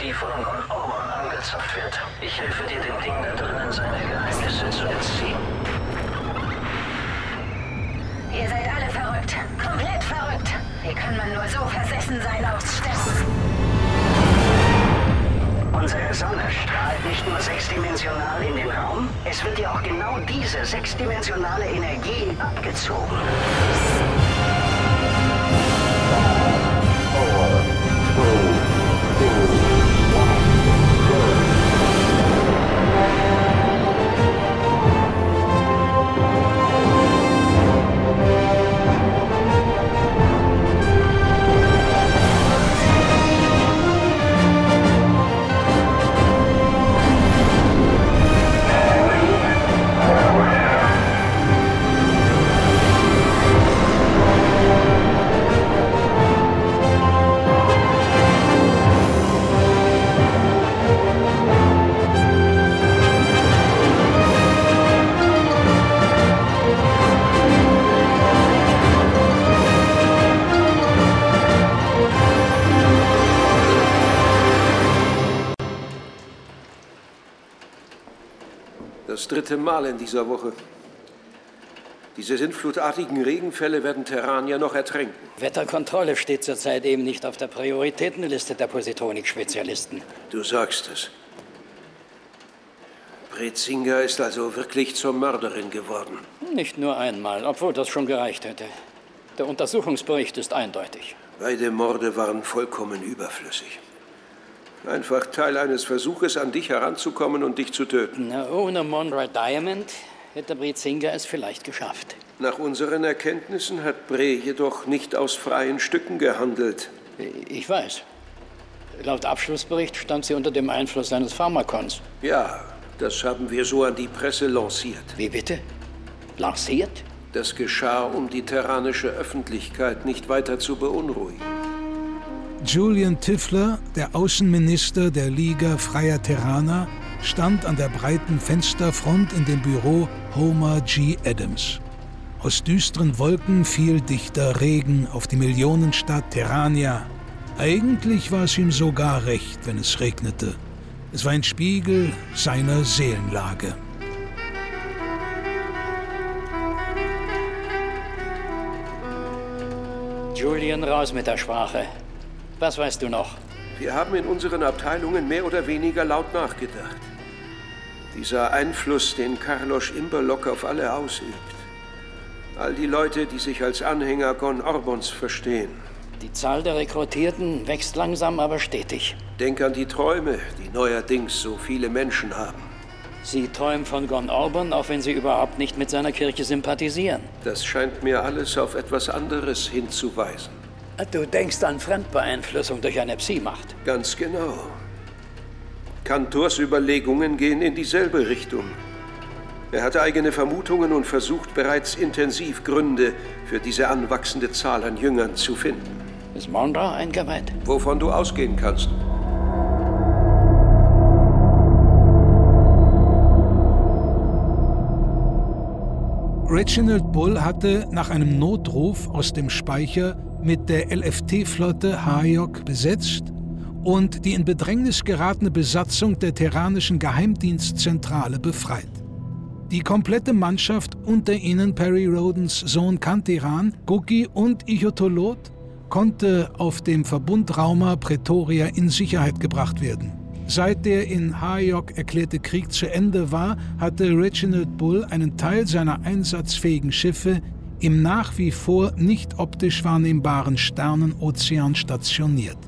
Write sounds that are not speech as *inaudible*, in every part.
die von Orban angezapft wird. Ich helfe dir, dem Ding da drinnen seine Geheimnisse zu entziehen. Ihr seid alle verrückt. Komplett verrückt. Wie kann man nur so versessen sein aufs Sterben? Unsere Sonne strahlt nicht nur sechsdimensional in den Raum, es wird dir auch genau diese sechsdimensionale Energie abgezogen. Dritte Mal in dieser Woche. Diese sintflutartigen Regenfälle werden Terranier noch ertränken. Wetterkontrolle steht zurzeit eben nicht auf der Prioritätenliste der Positronik-Spezialisten. Du sagst es. Brezinger ist also wirklich zur Mörderin geworden. Nicht nur einmal, obwohl das schon gereicht hätte. Der Untersuchungsbericht ist eindeutig. Beide Morde waren vollkommen überflüssig. Einfach Teil eines Versuches, an dich heranzukommen und dich zu töten. Na, ohne Monroe Diamond hätte Brezinger es vielleicht geschafft. Nach unseren Erkenntnissen hat Bre jedoch nicht aus freien Stücken gehandelt. Ich weiß. Laut Abschlussbericht stand sie unter dem Einfluss seines Pharmakons. Ja, das haben wir so an die Presse lanciert. Wie bitte? Lanciert? Das geschah, um die terranische Öffentlichkeit nicht weiter zu beunruhigen. Julian Tiffler, der Außenminister der Liga Freier Terraner, stand an der breiten Fensterfront in dem Büro Homer G. Adams. Aus düsteren Wolken fiel dichter Regen auf die Millionenstadt Terrania. Eigentlich war es ihm sogar recht, wenn es regnete. Es war ein Spiegel seiner Seelenlage. Julian, raus mit der Sprache. Was weißt du noch? Wir haben in unseren Abteilungen mehr oder weniger laut nachgedacht. Dieser Einfluss, den Carlos Imberlock auf alle ausübt. All die Leute, die sich als Anhänger Gon Orbons verstehen. Die Zahl der Rekrutierten wächst langsam, aber stetig. Denk an die Träume, die neuerdings so viele Menschen haben. Sie träumen von Gon Orban, auch wenn sie überhaupt nicht mit seiner Kirche sympathisieren. Das scheint mir alles auf etwas anderes hinzuweisen. Du denkst an Fremdbeeinflussung durch eine Psi-Macht. Ganz genau. Kantors Überlegungen gehen in dieselbe Richtung. Er hat eigene Vermutungen und versucht bereits intensiv Gründe für diese anwachsende Zahl an Jüngern zu finden. Ist Mondra eingeweiht? Wovon du ausgehen kannst. Reginald Bull hatte nach einem Notruf aus dem Speicher mit der LFT-Flotte Hayok besetzt und die in Bedrängnis geratene Besatzung der terranischen Geheimdienstzentrale befreit. Die komplette Mannschaft, unter ihnen Perry Rodens Sohn Kantiran, Guki und Ichotolot, konnte auf dem Verbundraumer Pretoria in Sicherheit gebracht werden. Seit der in Hayok erklärte Krieg zu Ende war, hatte Reginald Bull einen Teil seiner einsatzfähigen Schiffe im nach wie vor nicht optisch wahrnehmbaren Sternenozean stationiert.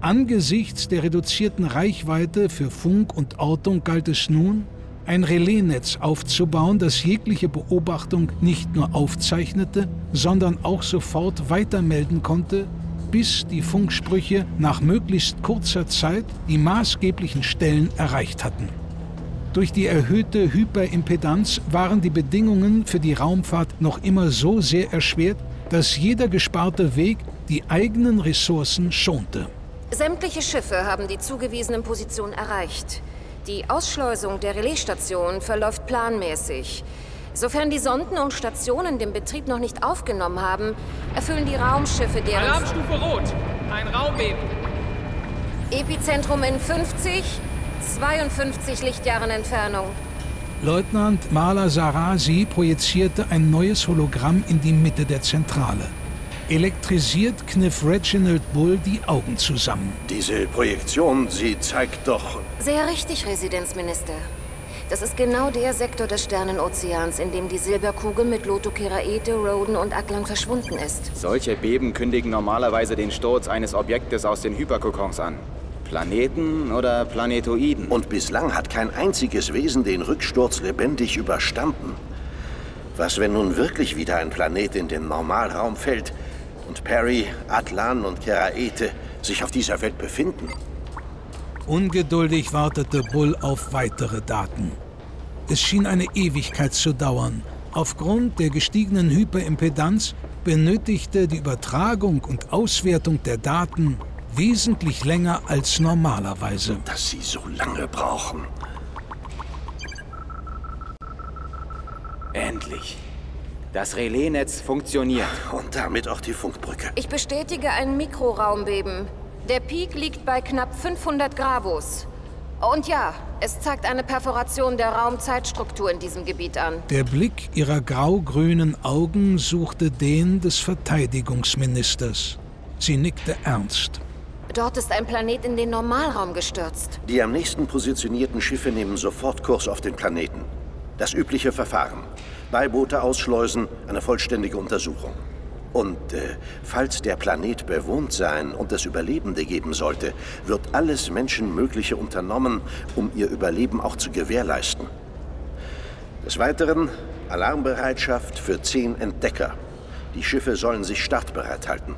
Angesichts der reduzierten Reichweite für Funk und Ortung galt es nun, ein Relaisnetz aufzubauen, das jegliche Beobachtung nicht nur aufzeichnete, sondern auch sofort weitermelden konnte, bis die Funksprüche nach möglichst kurzer Zeit die maßgeblichen Stellen erreicht hatten. Durch die erhöhte Hyperimpedanz waren die Bedingungen für die Raumfahrt noch immer so sehr erschwert, dass jeder gesparte Weg die eigenen Ressourcen schonte. Sämtliche Schiffe haben die zugewiesenen Positionen erreicht. Die Ausschleusung der Relaisstation verläuft planmäßig. Sofern die Sonden und Stationen den Betrieb noch nicht aufgenommen haben, erfüllen die Raumschiffe deren... Alarmstufe Rot! Ein Raumbeben. Epizentrum in 50, 52 Lichtjahren Entfernung. Leutnant Mala Sarasi projizierte ein neues Hologramm in die Mitte der Zentrale. Elektrisiert kniff Reginald Bull die Augen zusammen. Diese Projektion, sie zeigt doch... Sehr richtig, Residenzminister. Das ist genau der Sektor des Sternenozeans, in dem die Silberkugel mit Lotokeraete, Roden und Atlan verschwunden ist. Solche Beben kündigen normalerweise den Sturz eines Objektes aus den Hyperkokons an. Planeten oder Planetoiden? Und bislang hat kein einziges Wesen den Rücksturz lebendig überstanden. Was, wenn nun wirklich wieder ein Planet in den Normalraum fällt und Perry, Atlan und Keraete sich auf dieser Welt befinden? Ungeduldig wartete Bull auf weitere Daten. Es schien eine Ewigkeit zu dauern. Aufgrund der gestiegenen Hyperimpedanz benötigte die Übertragung und Auswertung der Daten wesentlich länger als normalerweise. Dass sie so lange brauchen. Endlich. Das Relaisnetz funktioniert. Und damit auch die Funkbrücke. Ich bestätige ein Mikroraumbeben. Der Peak liegt bei knapp 500 Gravos. Und ja, es zeigt eine Perforation der Raumzeitstruktur in diesem Gebiet an. Der Blick ihrer grau-grünen Augen suchte den des Verteidigungsministers. Sie nickte ernst. Dort ist ein Planet in den Normalraum gestürzt. Die am nächsten positionierten Schiffe nehmen sofort Kurs auf den Planeten. Das übliche Verfahren. Beiboote ausschleusen, eine vollständige Untersuchung. Und äh, falls der Planet bewohnt sein und es Überlebende geben sollte, wird alles Menschenmögliche unternommen, um ihr Überleben auch zu gewährleisten. Des Weiteren Alarmbereitschaft für zehn Entdecker. Die Schiffe sollen sich startbereit halten.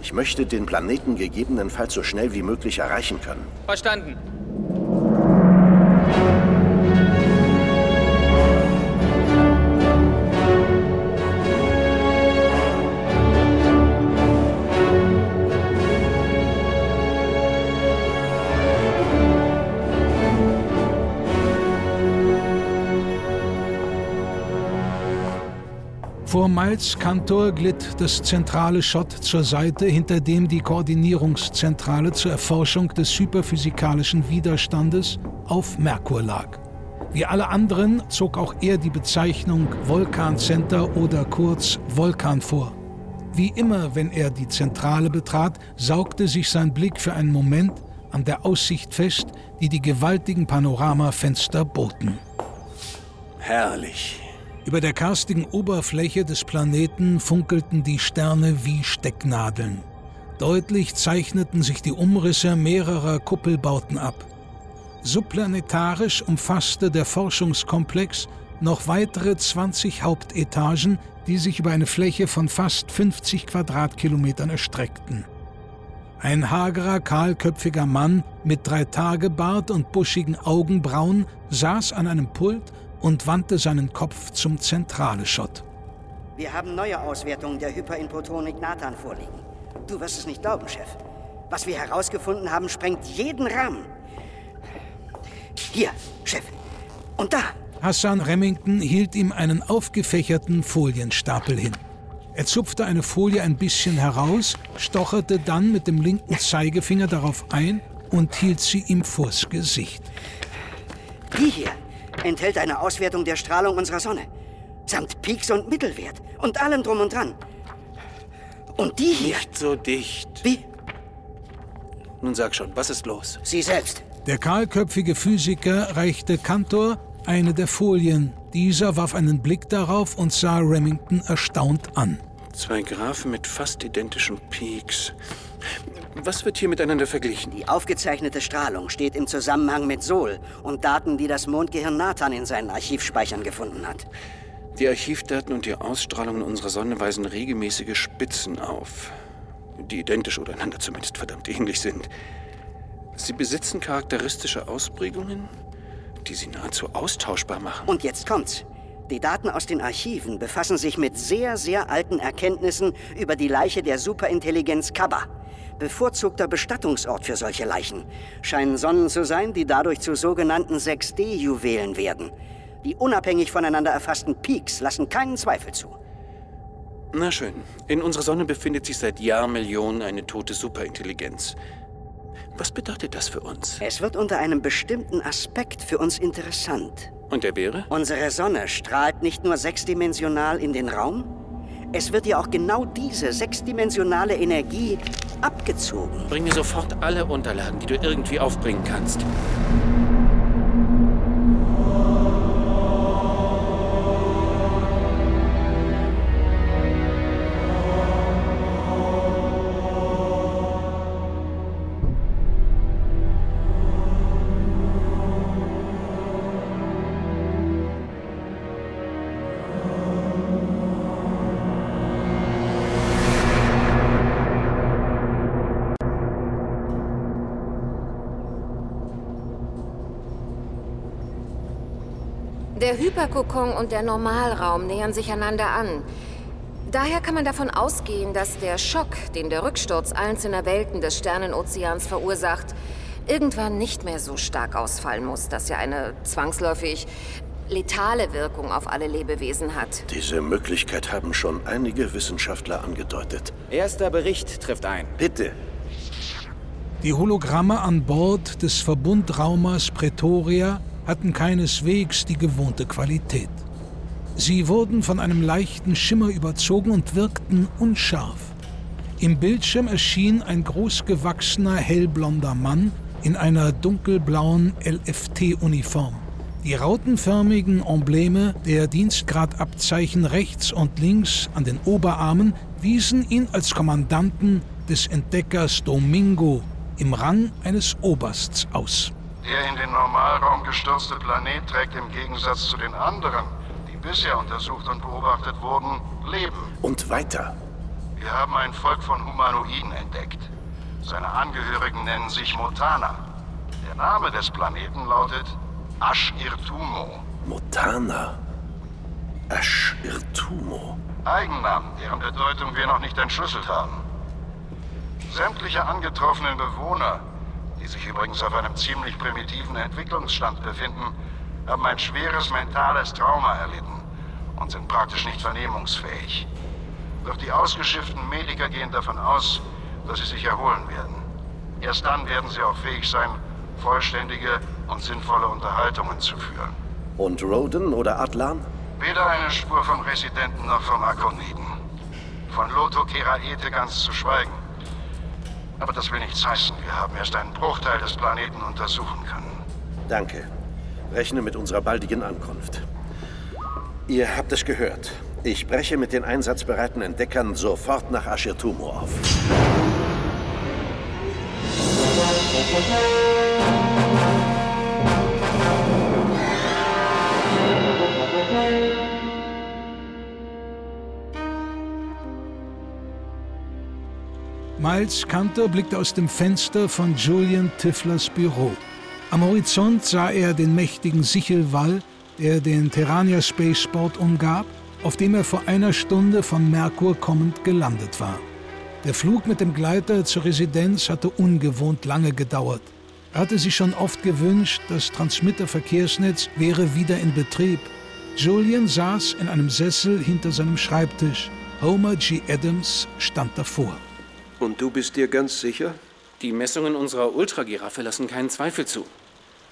Ich möchte den Planeten gegebenenfalls so schnell wie möglich erreichen können. Verstanden. Vor Miles Kantor glitt das zentrale Schott zur Seite, hinter dem die Koordinierungszentrale zur Erforschung des hyperphysikalischen Widerstandes auf Merkur lag. Wie alle anderen zog auch er die Bezeichnung Vulkancenter oder kurz Vulkan vor. Wie immer, wenn er die Zentrale betrat, saugte sich sein Blick für einen Moment an der Aussicht fest, die die gewaltigen Panoramafenster boten. Herrlich. Über der karstigen Oberfläche des Planeten funkelten die Sterne wie Stecknadeln. Deutlich zeichneten sich die Umrisse mehrerer Kuppelbauten ab. Subplanetarisch umfasste der Forschungskomplex noch weitere 20 Hauptetagen, die sich über eine Fläche von fast 50 Quadratkilometern erstreckten. Ein hagerer, kahlköpfiger Mann mit Dreitagebart und buschigen Augenbrauen saß an einem Pult und wandte seinen Kopf zum Zentrale-Schott. Wir haben neue Auswertungen der Hyperinpotonik Nathan vorliegen. Du wirst es nicht glauben, Chef. Was wir herausgefunden haben, sprengt jeden Rahmen. Hier, Chef. Und da. Hassan Remington hielt ihm einen aufgefächerten Folienstapel hin. Er zupfte eine Folie ein bisschen heraus, stocherte dann mit dem linken Zeigefinger darauf ein und hielt sie ihm vors Gesicht. Die hier enthält eine Auswertung der Strahlung unserer Sonne. Samt Peaks und Mittelwert. Und allem drum und dran. Und die hier. Nicht so dicht. Wie? Nun sag schon, was ist los? Sie selbst. Der kahlköpfige Physiker reichte Kantor eine der Folien. Dieser warf einen Blick darauf und sah Remington erstaunt an. Zwei Graphen mit fast identischen Peaks. Was wird hier miteinander verglichen? Die aufgezeichnete Strahlung steht im Zusammenhang mit Sol und Daten, die das Mondgehirn Nathan in seinen Archivspeichern gefunden hat. Die Archivdaten und die Ausstrahlungen unserer Sonne weisen regelmäßige Spitzen auf, die identisch oder einander zumindest verdammt ähnlich sind. Sie besitzen charakteristische Ausprägungen, die sie nahezu austauschbar machen. Und jetzt kommt's. Die Daten aus den Archiven befassen sich mit sehr, sehr alten Erkenntnissen über die Leiche der Superintelligenz Kaba. Bevorzugter Bestattungsort für solche Leichen scheinen Sonnen zu sein, die dadurch zu sogenannten 6D-Juwelen werden. Die unabhängig voneinander erfassten Peaks lassen keinen Zweifel zu. Na schön. In unserer Sonne befindet sich seit Jahrmillionen eine tote Superintelligenz. Was bedeutet das für uns? Es wird unter einem bestimmten Aspekt für uns interessant. Und der wäre? Unsere Sonne strahlt nicht nur sechsdimensional in den Raum, es wird ihr auch genau diese sechsdimensionale Energie abgezogen. Bring mir sofort alle Unterlagen, die du irgendwie aufbringen kannst. Der Hyperkokon und der Normalraum nähern sich einander an. Daher kann man davon ausgehen, dass der Schock, den der Rücksturz einzelner Welten des Sternenozeans verursacht, irgendwann nicht mehr so stark ausfallen muss, dass er eine zwangsläufig letale Wirkung auf alle Lebewesen hat. Diese Möglichkeit haben schon einige Wissenschaftler angedeutet. Erster Bericht trifft ein. Bitte. Die Hologramme an Bord des Verbundraumers Pretoria hatten keineswegs die gewohnte Qualität. Sie wurden von einem leichten Schimmer überzogen und wirkten unscharf. Im Bildschirm erschien ein großgewachsener, hellblonder Mann in einer dunkelblauen LFT-Uniform. Die rautenförmigen Embleme der Dienstgradabzeichen rechts und links an den Oberarmen wiesen ihn als Kommandanten des Entdeckers Domingo im Rang eines Obersts aus. Der in den Normalraum gestürzte Planet trägt im Gegensatz zu den anderen, die bisher untersucht und beobachtet wurden, Leben. Und weiter. Wir haben ein Volk von Humanoiden entdeckt. Seine Angehörigen nennen sich Motana. Der Name des Planeten lautet Ash-Irtumo. Motana. Ash-Irtumo. Eigennamen, deren Bedeutung wir noch nicht entschlüsselt haben. Sämtliche angetroffenen Bewohner, die sich übrigens auf einem ziemlich primitiven Entwicklungsstand befinden, haben ein schweres mentales Trauma erlitten und sind praktisch nicht vernehmungsfähig. Doch die ausgeschifften Mediker gehen davon aus, dass sie sich erholen werden. Erst dann werden sie auch fähig sein, vollständige und sinnvolle Unterhaltungen zu führen. Und Roden oder Atlan? Weder eine Spur vom Residenten noch vom Akoniden. Von Loto Keraete ganz zu schweigen. Aber das will nichts heißen. Wir haben erst einen Bruchteil des Planeten untersuchen können. Danke. Rechne mit unserer baldigen Ankunft. Ihr habt es gehört. Ich breche mit den einsatzbereiten Entdeckern sofort nach Ashirtumo auf. Miles Cantor blickte aus dem Fenster von Julian Tifflers Büro. Am Horizont sah er den mächtigen Sichelwall, der den Terrania Spaceport umgab, auf dem er vor einer Stunde von Merkur kommend gelandet war. Der Flug mit dem Gleiter zur Residenz hatte ungewohnt lange gedauert. Er hatte sich schon oft gewünscht, das Transmitterverkehrsnetz wäre wieder in Betrieb. Julian saß in einem Sessel hinter seinem Schreibtisch. Homer G. Adams stand davor. Und du bist dir ganz sicher? Die Messungen unserer Ultragiraffe lassen keinen Zweifel zu.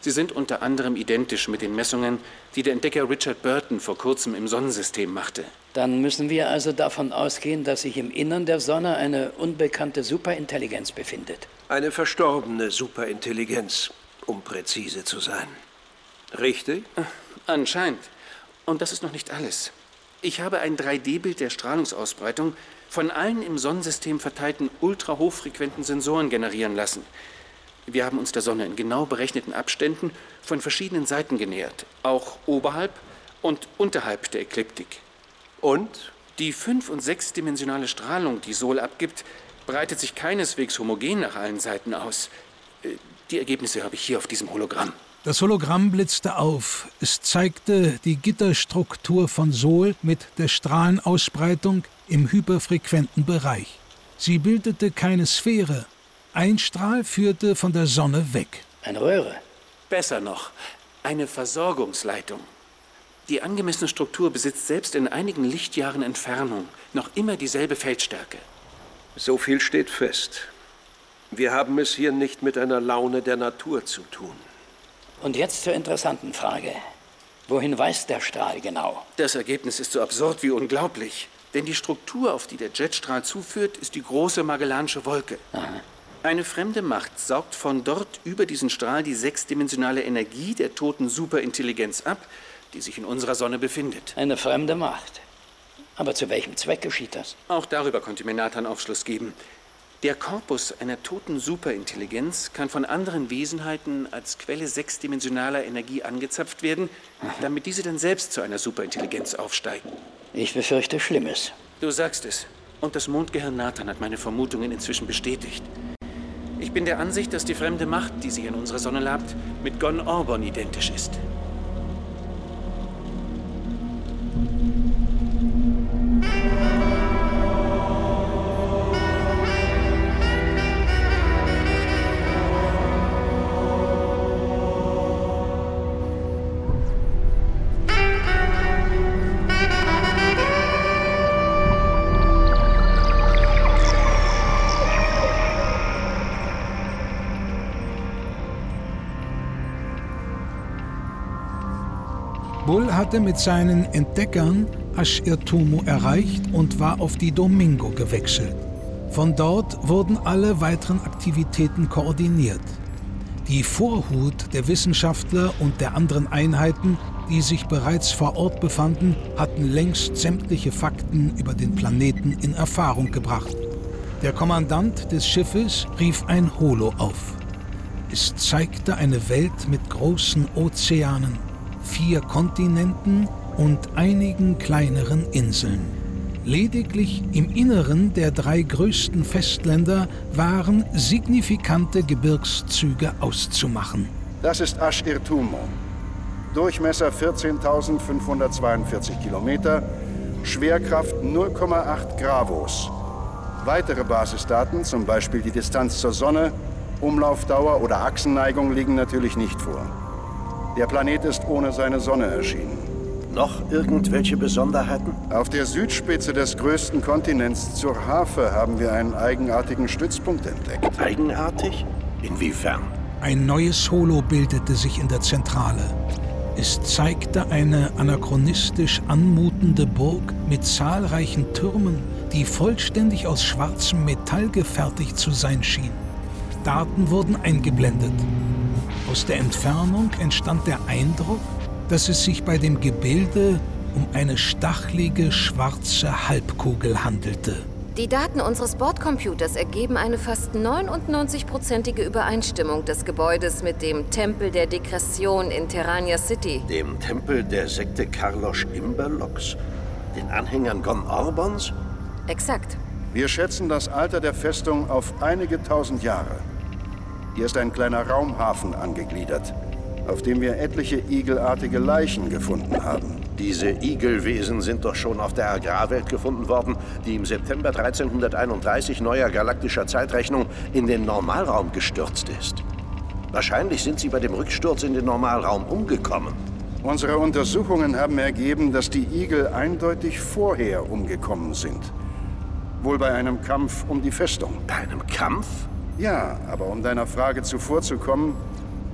Sie sind unter anderem identisch mit den Messungen, die der Entdecker Richard Burton vor kurzem im Sonnensystem machte. Dann müssen wir also davon ausgehen, dass sich im Innern der Sonne eine unbekannte Superintelligenz befindet. Eine verstorbene Superintelligenz, um präzise zu sein. Richtig? Anscheinend. Und das ist noch nicht alles. Ich habe ein 3D-Bild der Strahlungsausbreitung von allen im Sonnensystem verteilten ultrahochfrequenten Sensoren generieren lassen. Wir haben uns der Sonne in genau berechneten Abständen von verschiedenen Seiten genähert, auch oberhalb und unterhalb der Ekliptik. Und? Die fünf- und sechsdimensionale Strahlung, die Sol abgibt, breitet sich keineswegs homogen nach allen Seiten aus. Äh, Die Ergebnisse habe ich hier auf diesem Hologramm. Das Hologramm blitzte auf. Es zeigte die Gitterstruktur von Sol mit der Strahlenausbreitung im hyperfrequenten Bereich. Sie bildete keine Sphäre. Ein Strahl führte von der Sonne weg. Eine Röhre. Besser noch, eine Versorgungsleitung. Die angemessene Struktur besitzt selbst in einigen Lichtjahren Entfernung noch immer dieselbe Feldstärke. So viel steht fest. Wir haben es hier nicht mit einer Laune der Natur zu tun. Und jetzt zur interessanten Frage. Wohin weist der Strahl genau? Das Ergebnis ist so absurd wie unglaublich. Denn die Struktur, auf die der Jetstrahl zuführt, ist die große Magellanische Wolke. Aha. Eine fremde Macht saugt von dort über diesen Strahl die sechsdimensionale Energie der toten Superintelligenz ab, die sich in unserer Sonne befindet. Eine fremde Macht. Aber zu welchem Zweck geschieht das? Auch darüber konnte mir Nathan Aufschluss geben. Der Korpus einer toten Superintelligenz kann von anderen Wesenheiten als Quelle sechsdimensionaler Energie angezapft werden, damit diese dann selbst zu einer Superintelligenz aufsteigen. Ich befürchte Schlimmes. Du sagst es. Und das Mondgehirn Nathan hat meine Vermutungen inzwischen bestätigt. Ich bin der Ansicht, dass die fremde Macht, die sich in unserer Sonne labt, mit Gon Orbon identisch ist. Hatte mit seinen Entdeckern Ashirtumu erreicht und war auf die Domingo gewechselt. Von dort wurden alle weiteren Aktivitäten koordiniert. Die Vorhut der Wissenschaftler und der anderen Einheiten, die sich bereits vor Ort befanden, hatten längst sämtliche Fakten über den Planeten in Erfahrung gebracht. Der Kommandant des Schiffes rief ein Holo auf. Es zeigte eine Welt mit großen Ozeanen, vier Kontinenten und einigen kleineren Inseln. Lediglich im Inneren der drei größten Festländer waren signifikante Gebirgszüge auszumachen. Das ist Ashirtumo. Durchmesser 14.542 Kilometer, Schwerkraft 0,8 Gravos. Weitere Basisdaten, zum Beispiel die Distanz zur Sonne, Umlaufdauer oder Achsenneigung, liegen natürlich nicht vor. Der Planet ist ohne seine Sonne erschienen. Noch irgendwelche Besonderheiten? Auf der Südspitze des größten Kontinents zur Harfe haben wir einen eigenartigen Stützpunkt entdeckt. Eigenartig? Inwiefern? Ein neues Holo bildete sich in der Zentrale. Es zeigte eine anachronistisch anmutende Burg mit zahlreichen Türmen, die vollständig aus schwarzem Metall gefertigt zu sein schien. Daten wurden eingeblendet. Aus der Entfernung entstand der Eindruck, dass es sich bei dem Gebilde um eine stachelige schwarze Halbkugel handelte. Die Daten unseres Bordcomputers ergeben eine fast 99-prozentige Übereinstimmung des Gebäudes mit dem Tempel der Degression in Terrania City. Dem Tempel der Sekte Carlos Imberlocks? Den Anhängern Gon Orbons? Exakt. Wir schätzen das Alter der Festung auf einige tausend Jahre. Hier ist ein kleiner Raumhafen angegliedert, auf dem wir etliche igelartige Leichen gefunden haben. Diese Igelwesen sind doch schon auf der Agrarwelt gefunden worden, die im September 1331 neuer galaktischer Zeitrechnung in den Normalraum gestürzt ist. Wahrscheinlich sind sie bei dem Rücksturz in den Normalraum umgekommen. Unsere Untersuchungen haben ergeben, dass die Igel eindeutig vorher umgekommen sind. Wohl bei einem Kampf um die Festung. Bei einem Kampf? Ja, aber um deiner Frage zuvorzukommen,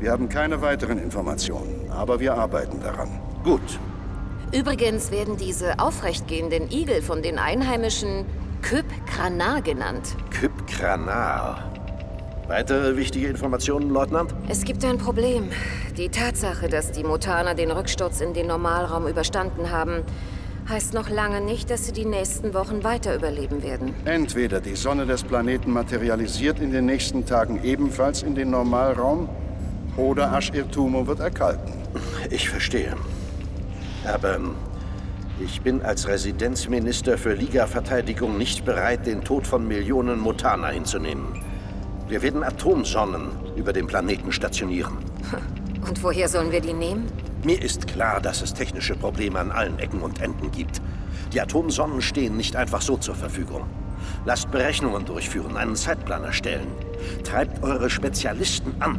wir haben keine weiteren Informationen, aber wir arbeiten daran. Gut. Übrigens werden diese aufrechtgehenden Igel von den Einheimischen Kyp Kranar genannt. Kyp Kranar. Weitere wichtige Informationen, Leutnant? Es gibt ein Problem. Die Tatsache, dass die Mutaner den Rücksturz in den Normalraum überstanden haben, heißt noch lange nicht, dass sie die nächsten Wochen weiter überleben werden. Entweder die Sonne des Planeten materialisiert in den nächsten Tagen ebenfalls in den Normalraum, oder Ashirtumo wird erkalten. Ich verstehe. Aber ähm, ich bin als Residenzminister für Liga-Verteidigung nicht bereit, den Tod von Millionen Mutaner hinzunehmen. Wir werden Atomsonnen über dem Planeten stationieren. *laughs* Und woher sollen wir die nehmen? Mir ist klar, dass es technische Probleme an allen Ecken und Enden gibt. Die Atomsonnen stehen nicht einfach so zur Verfügung. Lasst Berechnungen durchführen, einen Zeitplan erstellen. Treibt eure Spezialisten an.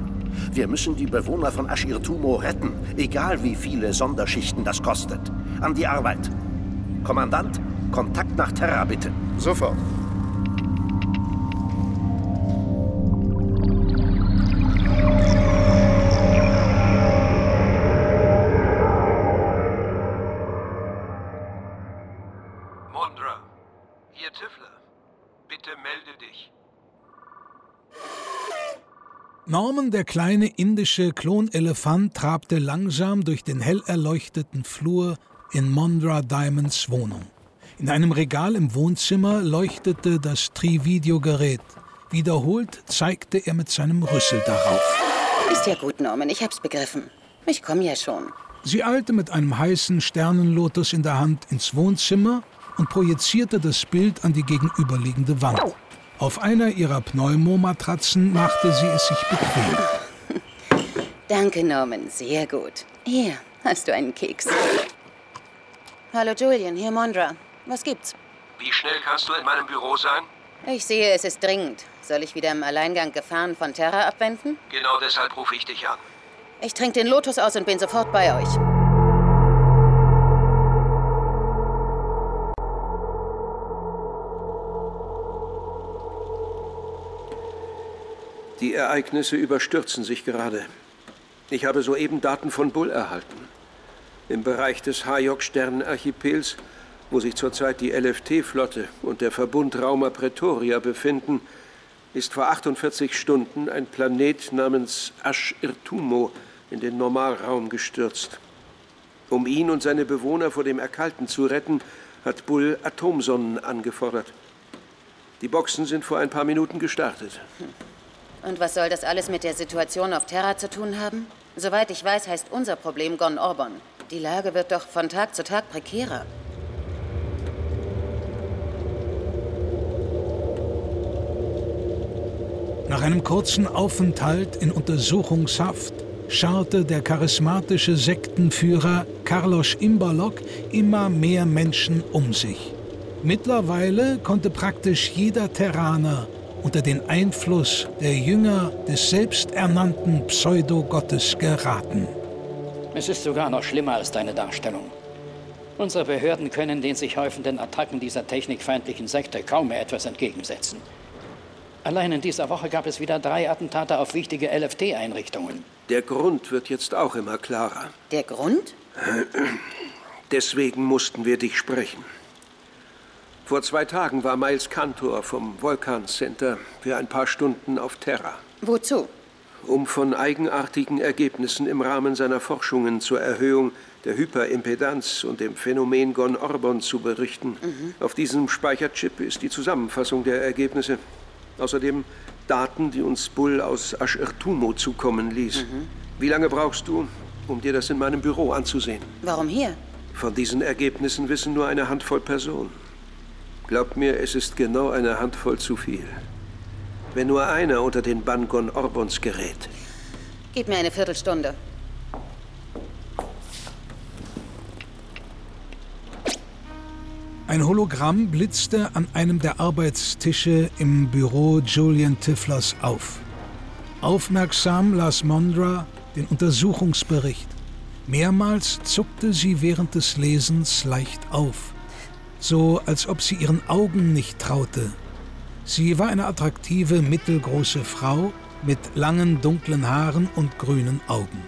Wir müssen die Bewohner von Ashirtumo retten, egal wie viele Sonderschichten das kostet. An die Arbeit. Kommandant, Kontakt nach Terra bitte. Sofort. Norman, der kleine indische Klonelefant, trabte langsam durch den hell erleuchteten Flur in Mondra Diamonds Wohnung. In einem Regal im Wohnzimmer leuchtete das Tri-Videogerät. Wiederholt zeigte er mit seinem Rüssel darauf. Ist ja gut, Norman, ich hab's begriffen. Ich komme ja schon. Sie eilte mit einem heißen Sternenlotus in der Hand ins Wohnzimmer und projizierte das Bild an die gegenüberliegende Wand. Auf einer ihrer Pneumomatratzen machte sie es sich bequem. *laughs* Danke, Norman, sehr gut. Hier, hast du einen Keks. Hallo Julian, hier Mondra. Was gibt's? Wie schnell kannst du in meinem Büro sein? Ich sehe, es ist dringend. Soll ich wieder im Alleingang Gefahren von Terra abwenden? Genau deshalb rufe ich dich an. Ich trinke den Lotus aus und bin sofort bei euch. Die Ereignisse überstürzen sich gerade. Ich habe soeben Daten von Bull erhalten. Im Bereich des Hayok-Sternenarchipels, wo sich zurzeit die LFT-Flotte und der Verbund Rauma Pretoria befinden, ist vor 48 Stunden ein Planet namens Ash-Irtumo in den Normalraum gestürzt. Um ihn und seine Bewohner vor dem Erkalten zu retten, hat Bull Atomsonnen angefordert. Die Boxen sind vor ein paar Minuten gestartet. Und was soll das alles mit der Situation auf Terra zu tun haben? Soweit ich weiß, heißt unser Problem Gon Orbon. Die Lage wird doch von Tag zu Tag prekärer. Nach einem kurzen Aufenthalt in Untersuchungshaft scharte der charismatische Sektenführer Carlos Imbalok immer mehr Menschen um sich. Mittlerweile konnte praktisch jeder Terraner unter den Einfluss der Jünger des selbsternannten Pseudogottes geraten. Es ist sogar noch schlimmer als deine Darstellung. Unsere Behörden können den sich häufenden Attacken dieser technikfeindlichen Sekte kaum mehr etwas entgegensetzen. Allein in dieser Woche gab es wieder drei Attentate auf wichtige LFT-Einrichtungen. Der Grund wird jetzt auch immer klarer. Der Grund? *clears throat* Deswegen mussten wir dich sprechen. Vor zwei Tagen war Miles Cantor vom Vulkan Center für ein paar Stunden auf Terra. Wozu? Um von eigenartigen Ergebnissen im Rahmen seiner Forschungen zur Erhöhung der Hyperimpedanz und dem Phänomen Gon Orbon zu berichten. Mhm. Auf diesem Speicherchip ist die Zusammenfassung der Ergebnisse. Außerdem Daten, die uns Bull aus Ashirtumo zukommen ließ. Mhm. Wie lange brauchst du, um dir das in meinem Büro anzusehen? Warum hier? Von diesen Ergebnissen wissen nur eine Handvoll Personen. Glaub mir, es ist genau eine Handvoll zu viel. Wenn nur einer unter den Bann Gon Orbons gerät. Gib mir eine Viertelstunde. Ein Hologramm blitzte an einem der Arbeitstische im Büro Julian Tifflers auf. Aufmerksam las Mondra den Untersuchungsbericht. Mehrmals zuckte sie während des Lesens leicht auf, so als ob sie ihren Augen nicht traute. Sie war eine attraktive, mittelgroße Frau mit langen, dunklen Haaren und grünen Augen.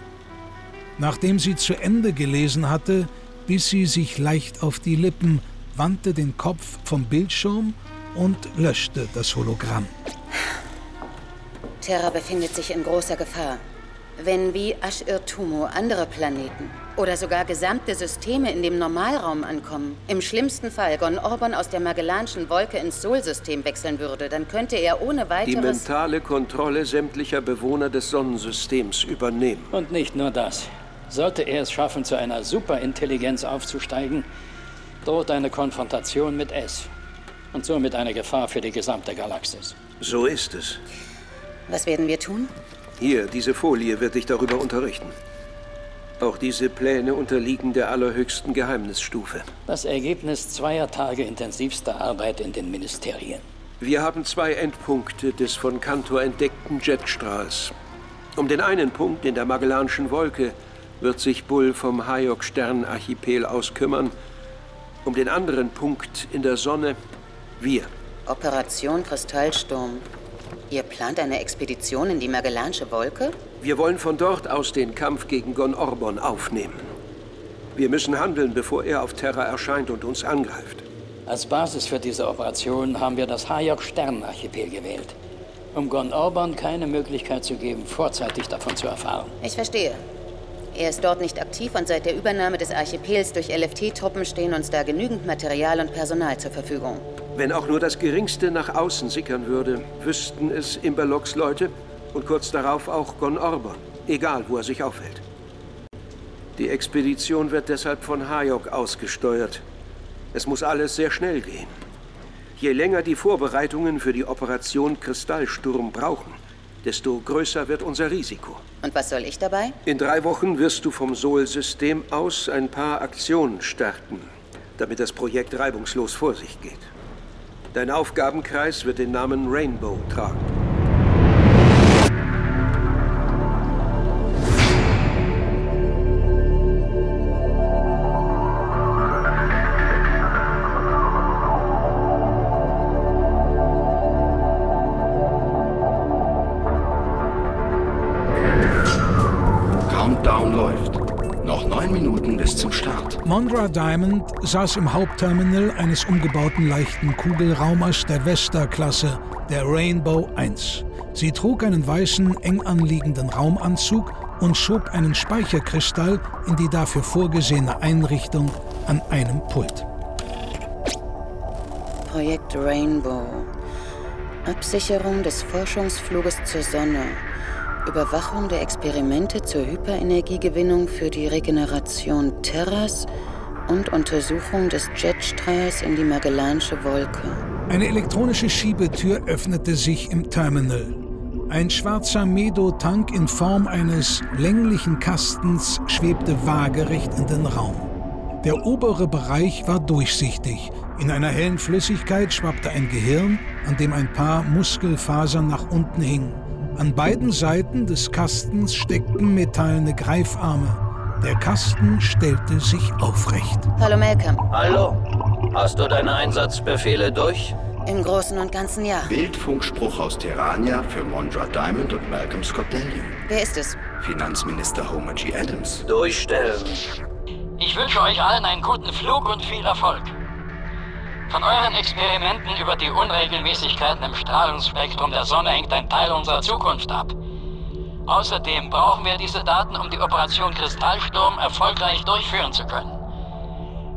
Nachdem sie zu Ende gelesen hatte, biss sie sich leicht auf die Lippen, wandte den Kopf vom Bildschirm und löschte das Hologramm. Terra befindet sich in großer Gefahr. Wenn wie Ashirtumo andere Planeten oder sogar gesamte Systeme in dem Normalraum ankommen, im schlimmsten Fall Gon Orbon aus der Magellanschen Wolke ins Sol-System wechseln würde, dann könnte er ohne Die weiteres... mentale Kontrolle sämtlicher Bewohner des Sonnensystems übernehmen. Und nicht nur das. Sollte er es schaffen, zu einer Superintelligenz aufzusteigen, droht eine Konfrontation mit S. Und somit eine Gefahr für die gesamte Galaxis. So ist es. Was werden wir tun? Hier, diese Folie wird dich darüber unterrichten. Auch diese Pläne unterliegen der allerhöchsten Geheimnisstufe. Das Ergebnis zweier Tage intensivster Arbeit in den Ministerien. Wir haben zwei Endpunkte des von Cantor entdeckten Jetstrahls. Um den einen Punkt in der Magellanischen Wolke wird sich Bull vom Hayok-Sternarchipel aus kümmern. Um den anderen Punkt in der Sonne wir. Operation Kristallsturm. Ihr plant eine Expedition in die Magellanische Wolke? Wir wollen von dort aus den Kampf gegen Gon Orbon aufnehmen. Wir müssen handeln, bevor er auf Terra erscheint und uns angreift. Als Basis für diese Operation haben wir das Hayok-Sternarchipel gewählt, um Gon Orbon keine Möglichkeit zu geben, vorzeitig davon zu erfahren. Ich verstehe. Er ist dort nicht aktiv und seit der Übernahme des Archipels durch LFT-Truppen stehen uns da genügend Material und Personal zur Verfügung. Wenn auch nur das Geringste nach außen sickern würde, wüssten es Imberlocks Leute und kurz darauf auch Gon Orbon, egal wo er sich aufhält. Die Expedition wird deshalb von Hayok ausgesteuert. Es muss alles sehr schnell gehen. Je länger die Vorbereitungen für die Operation Kristallsturm brauchen, desto größer wird unser Risiko. Und was soll ich dabei? In drei Wochen wirst du vom Sol-System aus ein paar Aktionen starten, damit das Projekt reibungslos vor sich geht. Dein Aufgabenkreis wird den Namen Rainbow tragen. Mondra Diamond saß im Hauptterminal eines umgebauten leichten Kugelraumers der Vesta-Klasse, der Rainbow 1. Sie trug einen weißen, eng anliegenden Raumanzug und schob einen Speicherkristall in die dafür vorgesehene Einrichtung an einem Pult. Projekt Rainbow. Absicherung des Forschungsfluges zur Sonne. Überwachung der Experimente zur Hyperenergiegewinnung für die Regeneration Terras und Untersuchung des Jetstrahls in die Magellanische Wolke. Eine elektronische Schiebetür öffnete sich im Terminal. Ein schwarzer Medo-Tank in Form eines länglichen Kastens schwebte waagerecht in den Raum. Der obere Bereich war durchsichtig. In einer hellen Flüssigkeit schwappte ein Gehirn, an dem ein paar Muskelfasern nach unten hingen. An beiden Seiten des Kastens steckten metallene Greifarme. Der Kasten stellte sich aufrecht. Hallo Malcolm. Hallo. Hast du deine Einsatzbefehle durch? Im Großen und Ganzen ja. Bildfunkspruch aus Terrania für Mondra Diamond und Malcolm Scott Delium. Wer ist es? Finanzminister Homer G. Adams. Durchstellen. Ich wünsche euch allen einen guten Flug und viel Erfolg. Von euren Experimenten über die Unregelmäßigkeiten im Strahlungsspektrum der Sonne hängt ein Teil unserer Zukunft ab. Außerdem brauchen wir diese Daten, um die Operation Kristallsturm erfolgreich durchführen zu können.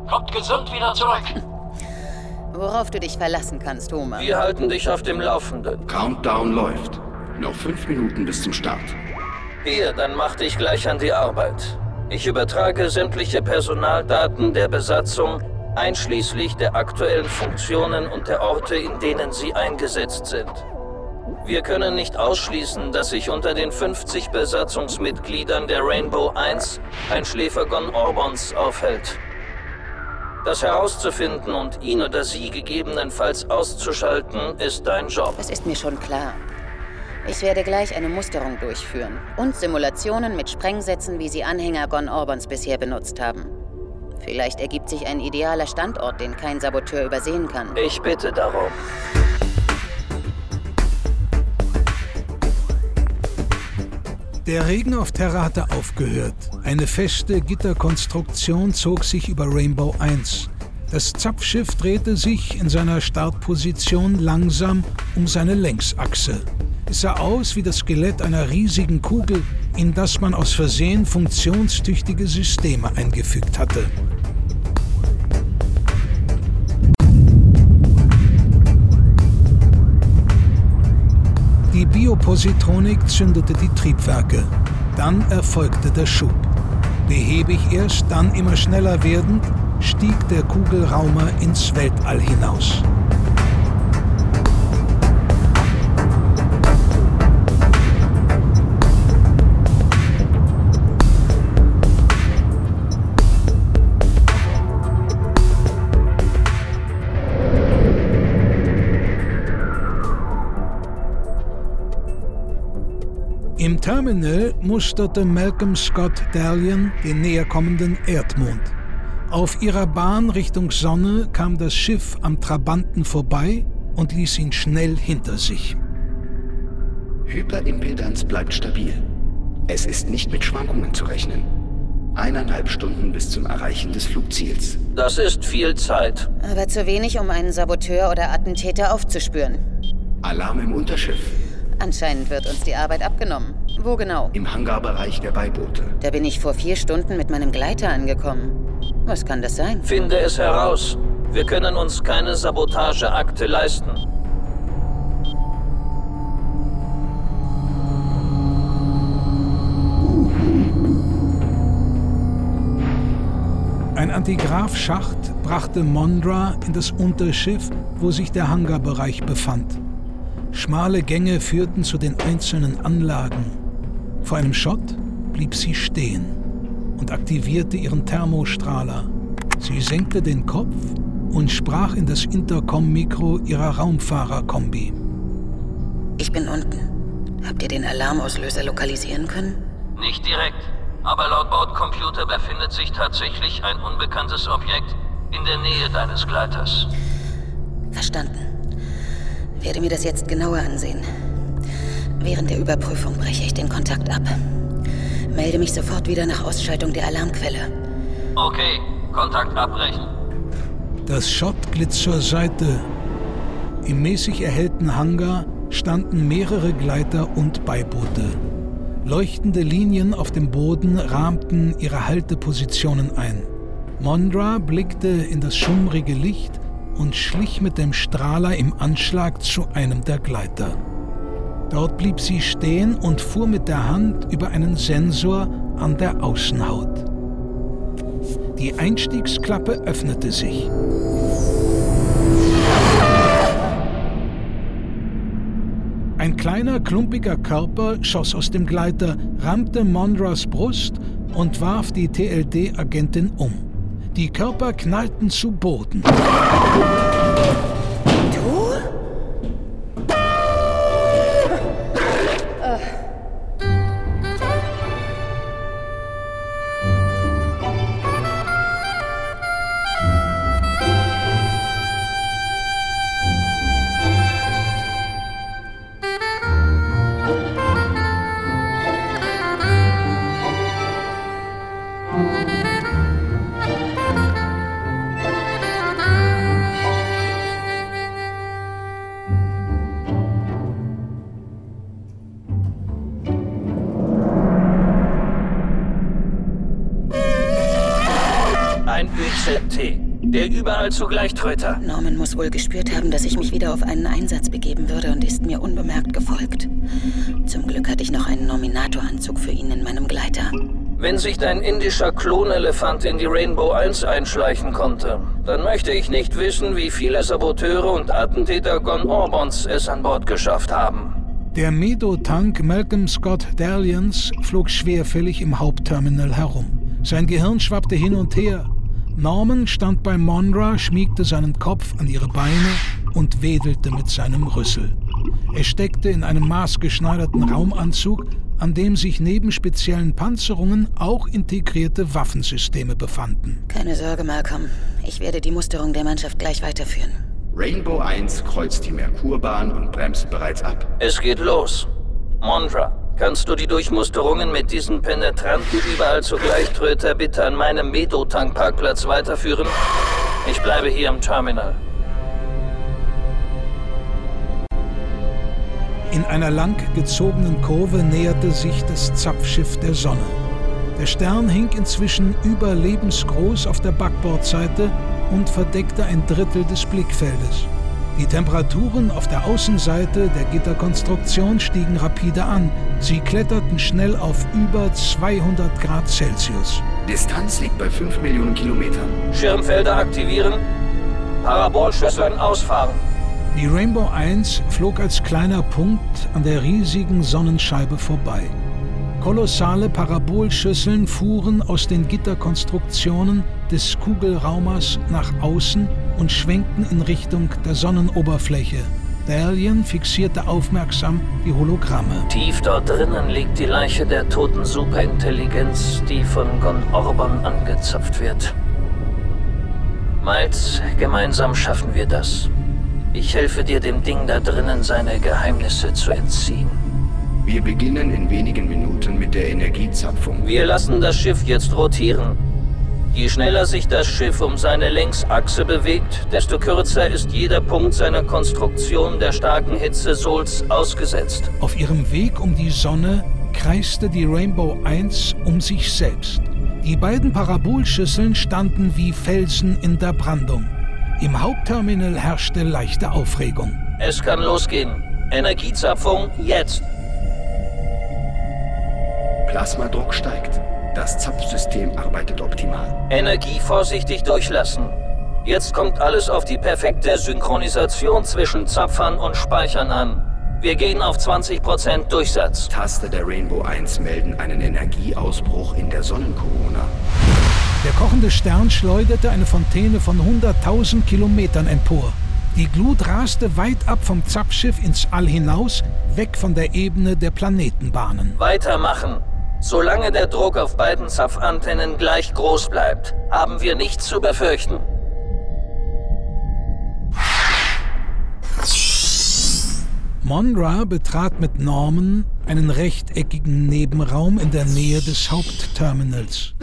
Kommt gesund wieder zurück. *laughs* Worauf du dich verlassen kannst, Homer. Wir halten dich auf dem Laufenden. Countdown läuft. Noch fünf Minuten bis zum Start. Hier, dann mach dich gleich an die Arbeit. Ich übertrage sämtliche Personaldaten der Besatzung einschließlich der aktuellen Funktionen und der Orte, in denen sie eingesetzt sind. Wir können nicht ausschließen, dass sich unter den 50 Besatzungsmitgliedern der Rainbow 1 ein Schläfergon Orbons aufhält. Das herauszufinden und ihn oder sie gegebenenfalls auszuschalten, ist dein Job. Das ist mir schon klar. Ich werde gleich eine Musterung durchführen und Simulationen mit Sprengsätzen, wie sie Anhänger Gon Orbons bisher benutzt haben. Vielleicht ergibt sich ein idealer Standort, den kein Saboteur übersehen kann. Ich bitte darum. Der Regen auf Terra hatte aufgehört. Eine feste Gitterkonstruktion zog sich über Rainbow 1. Das Zapfschiff drehte sich in seiner Startposition langsam um seine Längsachse. Es sah aus wie das Skelett einer riesigen Kugel, in das man aus Versehen funktionstüchtige Systeme eingefügt hatte. Die Biopositronik zündete die Triebwerke. Dann erfolgte der Schub. Behäbig erst, dann immer schneller werdend, stieg der Kugelraumer ins Weltall hinaus. Terminal musterte Malcolm Scott Dalian den näherkommenden Erdmond. Auf ihrer Bahn Richtung Sonne kam das Schiff am Trabanten vorbei und ließ ihn schnell hinter sich. Hyperimpedanz bleibt stabil. Es ist nicht mit Schwankungen zu rechnen. Eineinhalb Stunden bis zum Erreichen des Flugziels. Das ist viel Zeit. Aber zu wenig, um einen Saboteur oder Attentäter aufzuspüren. Alarm im Unterschiff. Anscheinend wird uns die Arbeit abgenommen. Wo genau? Im Hangarbereich der Beiboote. Da bin ich vor vier Stunden mit meinem Gleiter angekommen. Was kann das sein? Finde es heraus. Wir können uns keine Sabotageakte leisten. Ein Antigraph-Schacht brachte Mondra in das Unterschiff, wo sich der Hangarbereich befand. Schmale Gänge führten zu den einzelnen Anlagen. Vor einem Schott blieb sie stehen und aktivierte ihren Thermostrahler. Sie senkte den Kopf und sprach in das Intercom-Mikro ihrer Raumfahrerkombi. Ich bin unten. Habt ihr den Alarmauslöser lokalisieren können? Nicht direkt, aber laut Bordcomputer befindet sich tatsächlich ein unbekanntes Objekt in der Nähe deines Gleiters. Verstanden. Werde mir das jetzt genauer ansehen. Während der Überprüfung breche ich den Kontakt ab. Melde mich sofort wieder nach Ausschaltung der Alarmquelle. Okay, Kontakt abbrechen. Das Schott glitt zur Seite. Im mäßig erhellten Hangar standen mehrere Gleiter und Beiboote. Leuchtende Linien auf dem Boden rahmten ihre Haltepositionen ein. Mondra blickte in das schummrige Licht und schlich mit dem Strahler im Anschlag zu einem der Gleiter. Dort blieb sie stehen und fuhr mit der Hand über einen Sensor an der Außenhaut. Die Einstiegsklappe öffnete sich. Ein kleiner, klumpiger Körper schoss aus dem Gleiter, rammte Mondras Brust und warf die TLD-Agentin um. Die Körper knallten zu Boden. Überall zugleich Tröter. Norman muss wohl gespürt haben, dass ich mich wieder auf einen Einsatz begeben würde und ist mir unbemerkt gefolgt. Zum Glück hatte ich noch einen Nominatoranzug für ihn in meinem Gleiter. Wenn sich dein indischer Klonelefant in die Rainbow 1 einschleichen konnte, dann möchte ich nicht wissen, wie viele Saboteure und Attentäter Gon Orbons es an Bord geschafft haben. Der Medo-Tank Malcolm Scott Dalians flog schwerfällig im Hauptterminal herum. Sein Gehirn schwappte hin und her. Norman stand bei Monra, schmiegte seinen Kopf an ihre Beine und wedelte mit seinem Rüssel. Er steckte in einem maßgeschneiderten Raumanzug, an dem sich neben speziellen Panzerungen auch integrierte Waffensysteme befanden. Keine Sorge, Malcolm. Ich werde die Musterung der Mannschaft gleich weiterführen. Rainbow 1 kreuzt die Merkurbahn und bremst bereits ab. Es geht los. Mondra, kannst du die Durchmusterungen mit diesen penetranten überall zugleich Tröter bitte an meinem Medo-Tankparkplatz weiterführen? Ich bleibe hier im Terminal. In einer lang gezogenen Kurve näherte sich das Zapfschiff der Sonne. Der Stern hing inzwischen überlebensgroß auf der Backbordseite und verdeckte ein Drittel des Blickfeldes. Die Temperaturen auf der Außenseite der Gitterkonstruktion stiegen rapide an. Sie kletterten schnell auf über 200 Grad Celsius. Distanz liegt bei 5 Millionen Kilometern. Schirmfelder aktivieren. Parabolschüsseln ausfahren. Die Rainbow 1 flog als kleiner Punkt an der riesigen Sonnenscheibe vorbei. Kolossale Parabolschüsseln fuhren aus den Gitterkonstruktionen des Kugelraumers nach außen und schwenkten in Richtung der Sonnenoberfläche. Stallion fixierte aufmerksam die Hologramme. Tief dort drinnen liegt die Leiche der toten Superintelligenz, die von Gon Orban angezapft wird. Miles, gemeinsam schaffen wir das. Ich helfe dir, dem Ding da drinnen seine Geheimnisse zu entziehen. Wir beginnen in wenigen Minuten mit der Energiezapfung. Wir lassen das Schiff jetzt rotieren. Je schneller sich das Schiff um seine Längsachse bewegt, desto kürzer ist jeder Punkt seiner Konstruktion der starken Hitze Sols ausgesetzt. Auf ihrem Weg um die Sonne kreiste die Rainbow 1 um sich selbst. Die beiden Parabolschüsseln standen wie Felsen in der Brandung. Im Hauptterminal herrschte leichte Aufregung. Es kann losgehen. Energiezapfung jetzt. Plasmadruck steigt. Das Zapfsystem arbeitet optimal. Energie vorsichtig durchlassen. Jetzt kommt alles auf die perfekte Synchronisation zwischen Zapfern und Speichern an. Wir gehen auf 20% Durchsatz. Taste der Rainbow 1 melden einen Energieausbruch in der Sonnenkorona. Der kochende Stern schleuderte eine Fontäne von 100.000 Kilometern empor. Die Glut raste weit ab vom Zapfschiff ins All hinaus, weg von der Ebene der Planetenbahnen. Weitermachen. Solange der Druck auf beiden Zapfantennen gleich groß bleibt, haben wir nichts zu befürchten. Monra betrat mit Norman einen rechteckigen Nebenraum in der Nähe des Hauptterminals.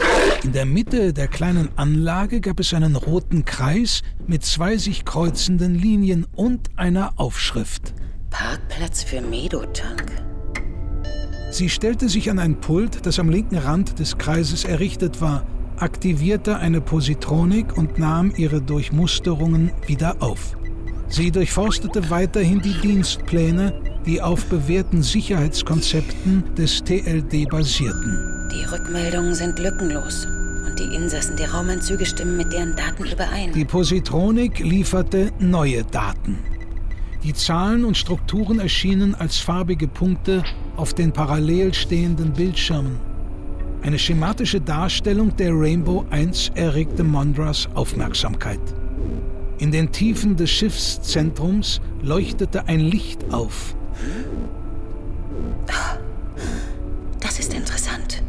In der Mitte der kleinen Anlage gab es einen roten Kreis mit zwei sich kreuzenden Linien und einer Aufschrift. Parkplatz für Medotank. Sie stellte sich an ein Pult, das am linken Rand des Kreises errichtet war, aktivierte eine Positronik und nahm ihre Durchmusterungen wieder auf. Sie durchforstete weiterhin die Dienstpläne, die auf bewährten Sicherheitskonzepten des TLD basierten. Die Rückmeldungen sind lückenlos. Und die Insassen der Raumanzüge stimmen mit deren Daten überein. Die Positronik lieferte neue Daten. Die Zahlen und Strukturen erschienen als farbige Punkte auf den parallel stehenden Bildschirmen. Eine schematische Darstellung der Rainbow 1 erregte Mondras Aufmerksamkeit. In den Tiefen des Schiffszentrums leuchtete ein Licht auf. Das ist interessant.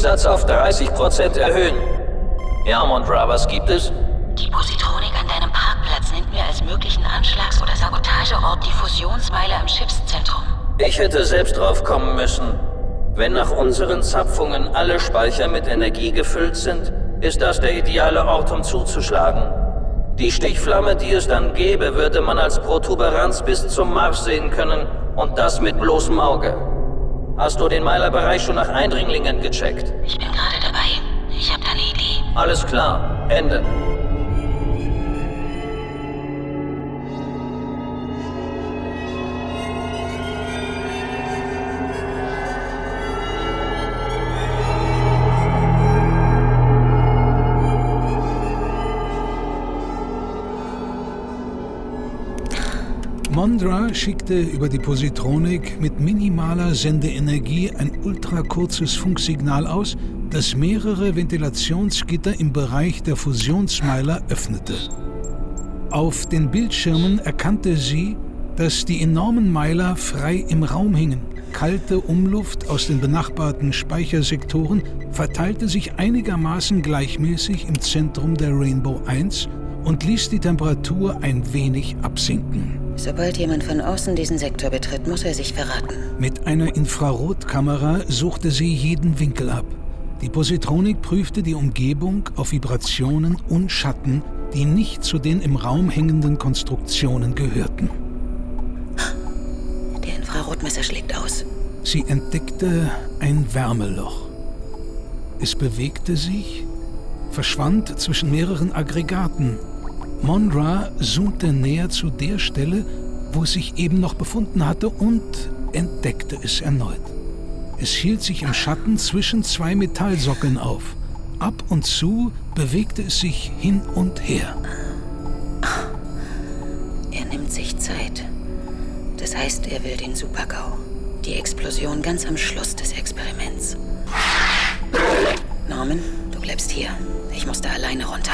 Durchsatz auf 30% erhöhen. Ja, Mondra, was gibt es? Die Positronik an deinem Parkplatz nennt mir als möglichen Anschlags- oder Sabotageort die Fusionsmeile am Schiffszentrum. Ich hätte selbst drauf kommen müssen. Wenn nach unseren Zapfungen alle Speicher mit Energie gefüllt sind, ist das der ideale Ort, um zuzuschlagen. Die Stichflamme, die es dann gäbe, würde man als Protuberanz bis zum Mars sehen können und das mit bloßem Auge. Hast du den Meilerbereich schon nach Eindringlingen gecheckt? Ich bin gerade dabei. Ich habe da eine Idee. Alles klar. Ende. Mondra schickte über die Positronik mit minimaler Sendeenergie ein ultrakurzes Funksignal aus, das mehrere Ventilationsgitter im Bereich der Fusionsmeiler öffnete. Auf den Bildschirmen erkannte sie, dass die enormen Meiler frei im Raum hingen. Kalte Umluft aus den benachbarten Speichersektoren verteilte sich einigermaßen gleichmäßig im Zentrum der Rainbow 1 und ließ die Temperatur ein wenig absinken. Sobald jemand von außen diesen Sektor betritt, muss er sich verraten. Mit einer Infrarotkamera suchte sie jeden Winkel ab. Die Positronik prüfte die Umgebung auf Vibrationen und Schatten, die nicht zu den im Raum hängenden Konstruktionen gehörten. Der Infrarotmesser schlägt aus. Sie entdeckte ein Wärmeloch. Es bewegte sich, verschwand zwischen mehreren Aggregaten. Monra zoomte näher zu der Stelle, wo es sich eben noch befunden hatte und entdeckte es erneut. Es hielt sich im Schatten zwischen zwei Metallsockeln auf. Ab und zu bewegte es sich hin und her. Er nimmt sich Zeit. Das heißt, er will den Supergau. die Explosion ganz am Schluss des Experiments. Norman, du bleibst hier. Ich muss da alleine runter.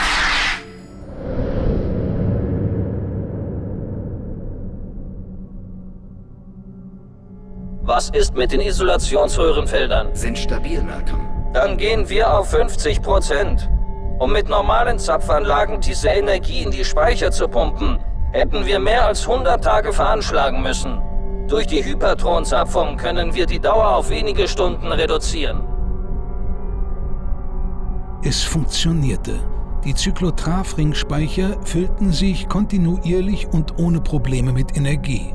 Was ist mit den Isolationsröhrenfeldern? Sind stabil, Malcolm. Dann gehen wir auf 50 Prozent. Um mit normalen Zapfanlagen diese Energie in die Speicher zu pumpen, hätten wir mehr als 100 Tage veranschlagen müssen. Durch die Hypertron-Zapfung können wir die Dauer auf wenige Stunden reduzieren. Es funktionierte. Die Zyklotroph-Ringspeicher füllten sich kontinuierlich und ohne Probleme mit Energie.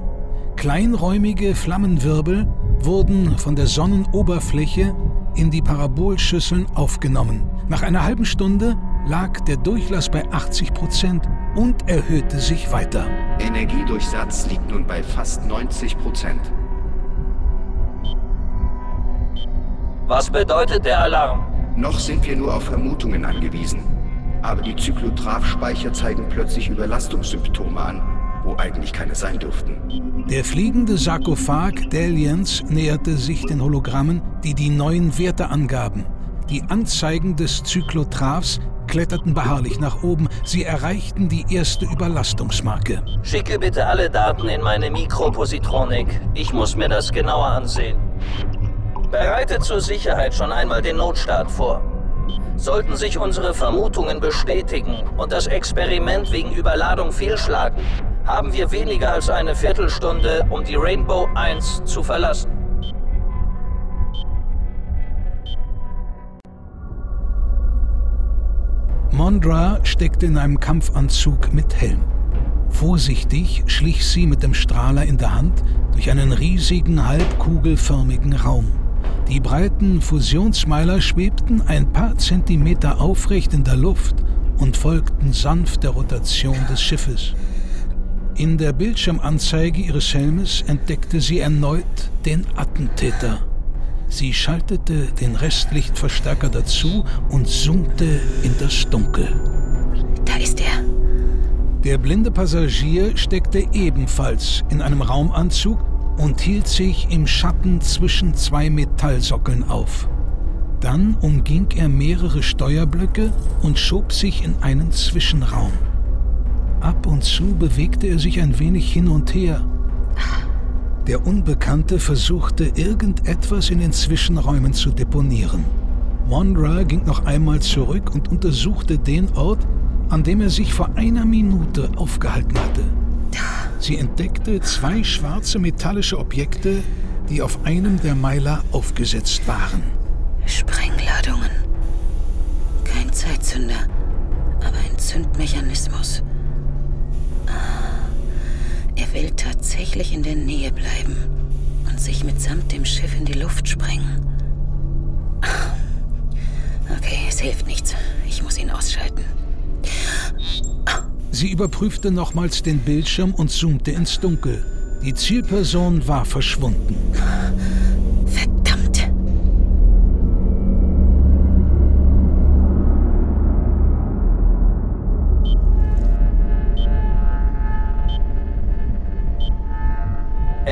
Kleinräumige Flammenwirbel wurden von der Sonnenoberfläche in die Parabolschüsseln aufgenommen. Nach einer halben Stunde lag der Durchlass bei 80 Prozent und erhöhte sich weiter. Energiedurchsatz liegt nun bei fast 90 Prozent. Was bedeutet der Alarm? Noch sind wir nur auf Vermutungen angewiesen. Aber die Zyklotroph-Speicher zeigen plötzlich Überlastungssymptome an, wo eigentlich keine sein dürften. Der fliegende Sarkophag Dalians näherte sich den Hologrammen, die die neuen Werte angaben. Die Anzeigen des Zyklotraphs kletterten beharrlich nach oben. Sie erreichten die erste Überlastungsmarke. Schicke bitte alle Daten in meine Mikropositronik. Ich muss mir das genauer ansehen. Bereite zur Sicherheit schon einmal den Notstart vor. Sollten sich unsere Vermutungen bestätigen und das Experiment wegen Überladung fehlschlagen, haben wir weniger als eine Viertelstunde, um die Rainbow 1 zu verlassen. Mondra steckte in einem Kampfanzug mit Helm. Vorsichtig schlich sie mit dem Strahler in der Hand durch einen riesigen halbkugelförmigen Raum. Die breiten Fusionsmeiler schwebten ein paar Zentimeter aufrecht in der Luft und folgten sanft der Rotation des Schiffes. In der Bildschirmanzeige ihres Helmes entdeckte sie erneut den Attentäter. Sie schaltete den Restlichtverstärker dazu und zoomte in das Dunkel. Da ist er. Der blinde Passagier steckte ebenfalls in einem Raumanzug und hielt sich im Schatten zwischen zwei Metallsockeln auf. Dann umging er mehrere Steuerblöcke und schob sich in einen Zwischenraum. Ab und zu bewegte er sich ein wenig hin und her, der Unbekannte versuchte irgendetwas in den Zwischenräumen zu deponieren. Monra ging noch einmal zurück und untersuchte den Ort, an dem er sich vor einer Minute aufgehalten hatte. Sie entdeckte zwei schwarze metallische Objekte, die auf einem der Meiler aufgesetzt waren. Sprengladungen. Kein Zeitzünder, aber ein Zündmechanismus. Er will tatsächlich in der Nähe bleiben und sich mitsamt dem Schiff in die Luft sprengen. Okay, es hilft nichts. Ich muss ihn ausschalten. Sie überprüfte nochmals den Bildschirm und zoomte ins Dunkel. Die Zielperson war verschwunden.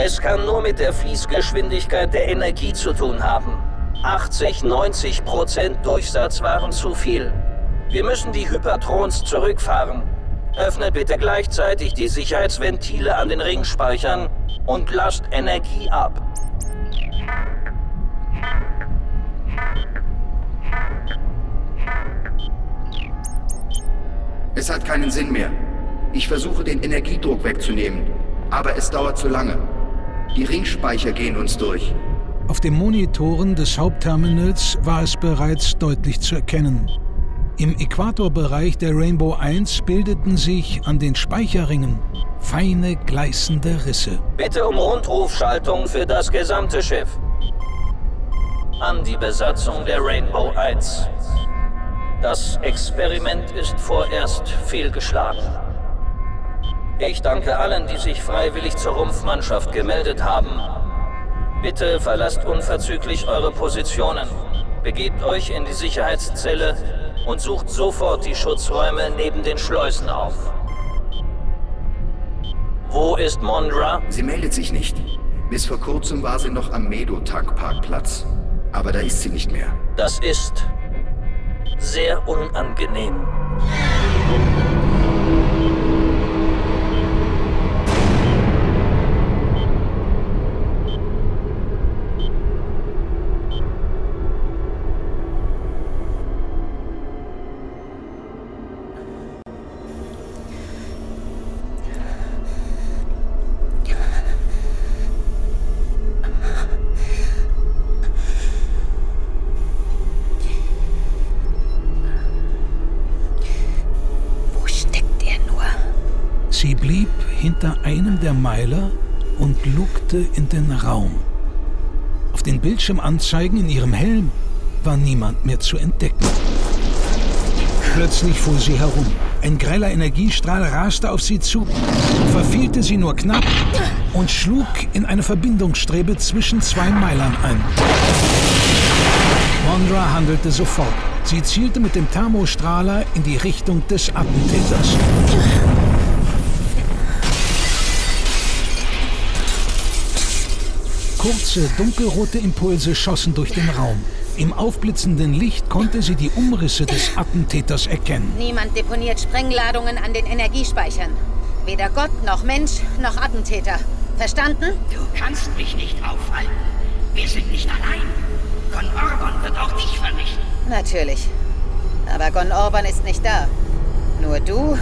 Es kann nur mit der Fließgeschwindigkeit der Energie zu tun haben. 80, 90 Prozent Durchsatz waren zu viel. Wir müssen die Hypertrons zurückfahren. Öffnet bitte gleichzeitig die Sicherheitsventile an den Ringspeichern und lasst Energie ab. Es hat keinen Sinn mehr. Ich versuche den Energiedruck wegzunehmen, aber es dauert zu lange. Die Ringspeicher gehen uns durch. Auf den Monitoren des Hauptterminals war es bereits deutlich zu erkennen. Im Äquatorbereich der Rainbow 1 bildeten sich an den Speicherringen feine gleißende Risse. Bitte um Rundrufschaltung für das gesamte Schiff. An die Besatzung der Rainbow 1. Das Experiment ist vorerst fehlgeschlagen. Ich danke allen, die sich freiwillig zur Rumpfmannschaft gemeldet haben. Bitte verlasst unverzüglich eure Positionen. Begebt euch in die Sicherheitszelle und sucht sofort die Schutzräume neben den Schleusen auf. Wo ist Mondra? Sie meldet sich nicht. Bis vor kurzem war sie noch am Medotag-Parkplatz. Aber da ist sie nicht mehr. Das ist sehr unangenehm. Der Meiler und lugte in den Raum. Auf den Bildschirmanzeigen in ihrem Helm war niemand mehr zu entdecken. Plötzlich fuhr sie herum. Ein greller Energiestrahl raste auf sie zu, verfehlte sie nur knapp und schlug in eine Verbindungsstrebe zwischen zwei Meilern ein. Mondra handelte sofort. Sie zielte mit dem Thermostrahler in die Richtung des Attentäters. Kurze, dunkelrote Impulse schossen durch den Raum. Im aufblitzenden Licht konnte sie die Umrisse des Attentäters erkennen. Niemand deponiert Sprengladungen an den Energiespeichern. Weder Gott noch Mensch noch Attentäter. Verstanden? Du kannst mich nicht aufhalten. Wir sind nicht allein. Gon Orban wird auch dich vernichten. Natürlich. Aber Gon Orban ist nicht da. Nur du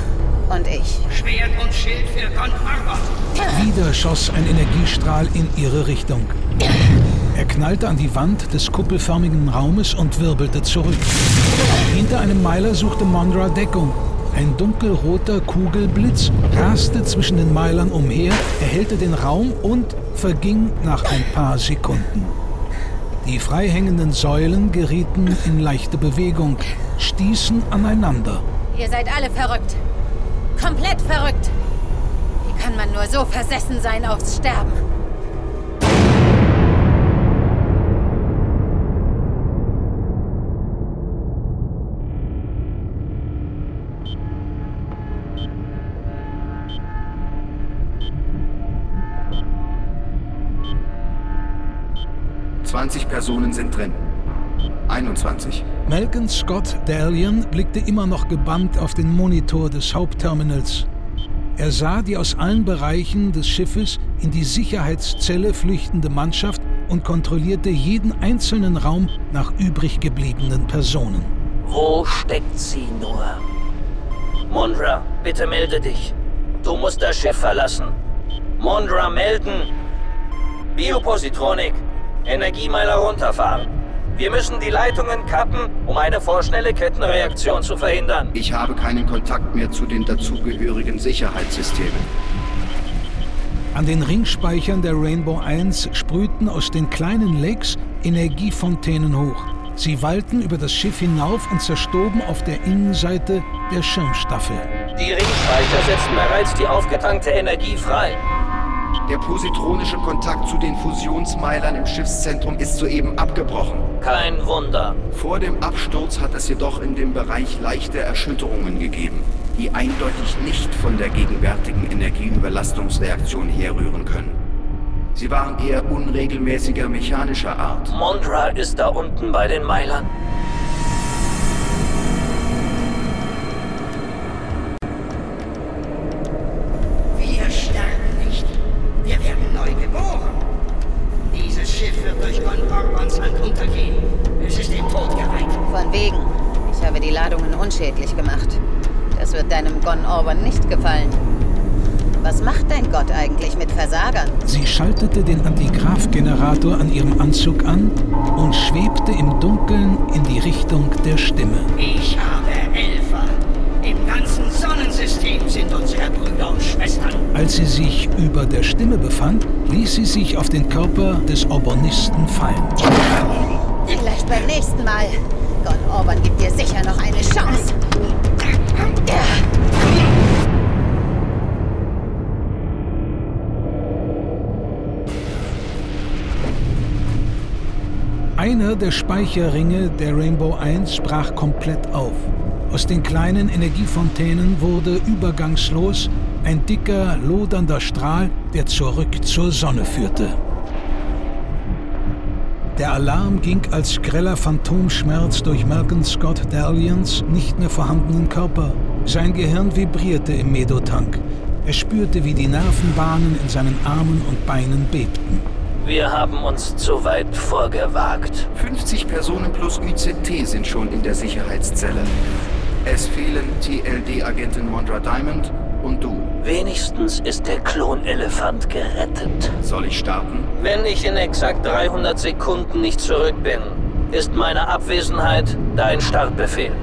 und ich. Schwert und Schild für Gon Orban. Wieder schoss ein Energiestrahl in ihre Richtung. Er knallte an die Wand des kuppelförmigen Raumes und wirbelte zurück. Hinter einem Meiler suchte Mondra Deckung. Ein dunkelroter Kugelblitz raste zwischen den Meilern umher, erhellte den Raum und verging nach ein paar Sekunden. Die freihängenden Säulen gerieten in leichte Bewegung, stießen aneinander. Ihr seid alle verrückt. Komplett verrückt. Wie kann man nur so versessen sein aufs Sterben? Zwanzig Personen sind drin. 21. Malcolm Scott Dalian blickte immer noch gebannt auf den Monitor des Hauptterminals. Er sah die aus allen Bereichen des Schiffes in die Sicherheitszelle flüchtende Mannschaft und kontrollierte jeden einzelnen Raum nach übrig gebliebenen Personen. Wo steckt sie nur? Mondra, bitte melde dich. Du musst das Schiff verlassen. Mondra melden. Biopositronik. Energiemeiler runterfahren. Wir müssen die Leitungen kappen, um eine vorschnelle Kettenreaktion zu verhindern. Ich habe keinen Kontakt mehr zu den dazugehörigen Sicherheitssystemen. An den Ringspeichern der Rainbow 1 sprühten aus den kleinen Lakes Energiefontänen hoch. Sie wallten über das Schiff hinauf und zerstoben auf der Innenseite der Schirmstaffel. Die Ringspeicher setzen bereits die aufgetankte Energie frei. Der positronische Kontakt zu den Fusionsmeilern im Schiffszentrum ist soeben abgebrochen. Kein Wunder. Vor dem Absturz hat es jedoch in dem Bereich leichte Erschütterungen gegeben, die eindeutig nicht von der gegenwärtigen Energieüberlastungsreaktion herrühren können. Sie waren eher unregelmäßiger mechanischer Art. Mondra ist da unten bei den Meilern. Schaltete den Antigraph-Generator an ihrem Anzug an und schwebte im Dunkeln in die Richtung der Stimme. Ich habe Helfer. Im ganzen Sonnensystem sind unsere Brüder und Schwestern. Als sie sich über der Stimme befand, ließ sie sich auf den Körper des Orbanisten fallen. Vielleicht beim nächsten Mal. Gon Orban gibt dir sicher noch eine Chance. Einer der Speicherringe der Rainbow 1 sprach komplett auf. Aus den kleinen Energiefontänen wurde übergangslos ein dicker, lodernder Strahl, der zurück zur Sonne führte. Der Alarm ging als greller Phantomschmerz durch Malcolm Scott Dallians nicht mehr vorhandenen Körper. Sein Gehirn vibrierte im Medotank. Er spürte, wie die Nervenbahnen in seinen Armen und Beinen bebten. Wir haben uns zu weit vorgewagt. 50 Personen plus UZT sind schon in der Sicherheitszelle. Es fehlen TLD-Agentin Mondra Diamond und du. Wenigstens ist der Klonelefant gerettet. Soll ich starten? Wenn ich in exakt 300 Sekunden nicht zurück bin, ist meine Abwesenheit dein Startbefehl.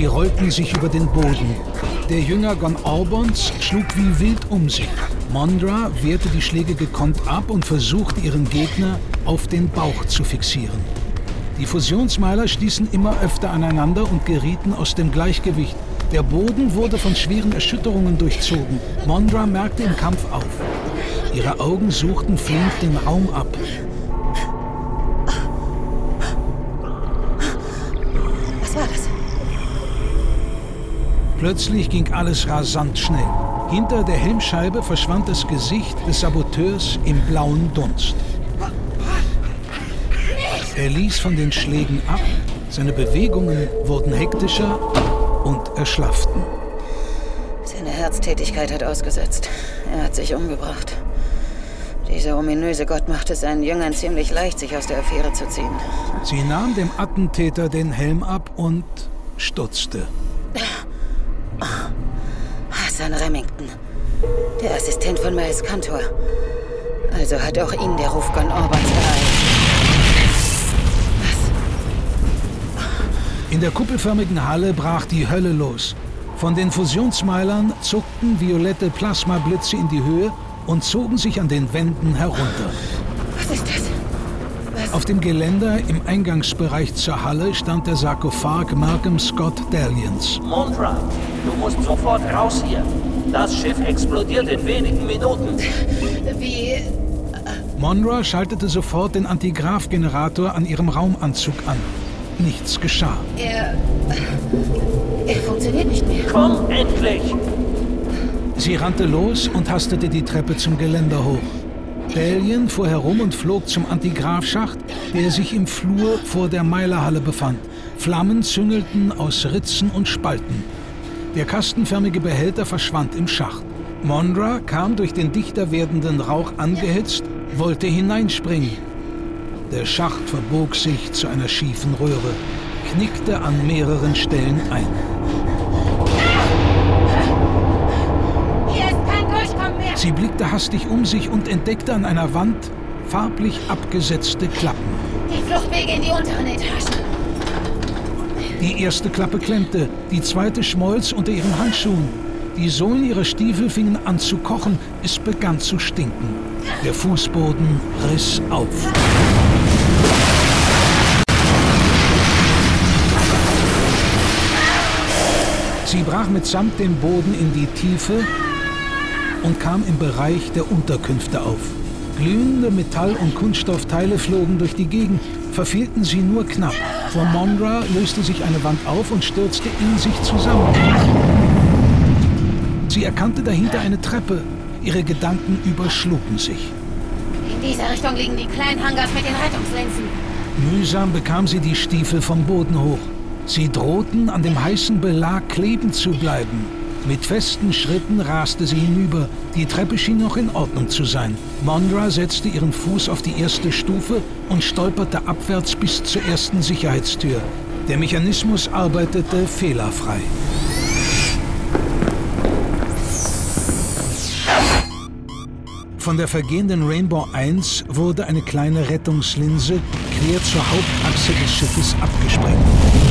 Sie rollten sich über den Boden. Der Jünger Gon Orbons schlug wie wild um sich. Mondra wehrte die Schläge gekonnt ab und versuchte ihren Gegner auf den Bauch zu fixieren. Die Fusionsmeiler stießen immer öfter aneinander und gerieten aus dem Gleichgewicht. Der Boden wurde von schweren Erschütterungen durchzogen. Mondra merkte im Kampf auf. Ihre Augen suchten flink den Raum ab. Plötzlich ging alles rasant schnell. Hinter der Helmscheibe verschwand das Gesicht des Saboteurs im blauen Dunst. Er ließ von den Schlägen ab, seine Bewegungen wurden hektischer und erschlafften. Seine Herztätigkeit hat ausgesetzt. Er hat sich umgebracht. Dieser ominöse Gott macht es seinen Jüngern ziemlich leicht, sich aus der Affäre zu ziehen. Sie nahm dem Attentäter den Helm ab und stutzte. Hassan Remington, der Assistent von Miles Kantor. Also hat auch ihn der Ruf Gon Orbans ereilt. In der kuppelförmigen Halle brach die Hölle los. Von den Fusionsmeilern zuckten violette Plasmablitze in die Höhe und zogen sich an den Wänden herunter. Was ist das? Auf dem Geländer im Eingangsbereich zur Halle stand der Sarkophag Malcolm Scott Dallians. Mondra, du musst sofort raus hier. Das Schiff explodiert in wenigen Minuten. Wie? Monra schaltete sofort den Antigraph-Generator an ihrem Raumanzug an. Nichts geschah. Er. Er funktioniert nicht mehr. Komm endlich! Sie rannte los und hastete die Treppe zum Geländer hoch. Dallian fuhr herum und flog zum Antigraph-Schacht, der sich im Flur vor der Meilerhalle befand. Flammen züngelten aus Ritzen und Spalten. Der kastenförmige Behälter verschwand im Schacht. Mondra kam durch den dichter werdenden Rauch angehetzt, wollte hineinspringen. Der Schacht verbog sich zu einer schiefen Röhre, knickte an mehreren Stellen ein. Hier ist kein Durchkommen mehr. Sie blickte hastig um sich und entdeckte an einer Wand farblich abgesetzte Klappen. Die Fluchtwege in die unteren Etagen. Die erste Klappe klemmte, die zweite schmolz unter ihren Handschuhen. Die Sohlen ihrer Stiefel fingen an zu kochen, es begann zu stinken. Der Fußboden riss auf. Sie brach mitsamt dem Boden in die Tiefe und kam im Bereich der Unterkünfte auf. Glühende Metall- und Kunststoffteile flogen durch die Gegend, verfehlten sie nur knapp. Vor Mondra löste sich eine Wand auf und stürzte in sich zusammen. Sie erkannte dahinter eine Treppe. Ihre Gedanken überschlugen sich. In dieser Richtung liegen die kleinen Hangars mit den Rettungslinsen. Mühsam bekam sie die Stiefel vom Boden hoch. Sie drohten, an dem heißen Belag kleben zu bleiben. Mit festen Schritten raste sie hinüber. Die Treppe schien noch in Ordnung zu sein. Mondra setzte ihren Fuß auf die erste Stufe und stolperte abwärts bis zur ersten Sicherheitstür. Der Mechanismus arbeitete fehlerfrei. Von der vergehenden Rainbow 1 wurde eine kleine Rettungslinse quer zur Hauptachse des Schiffes abgesprengt.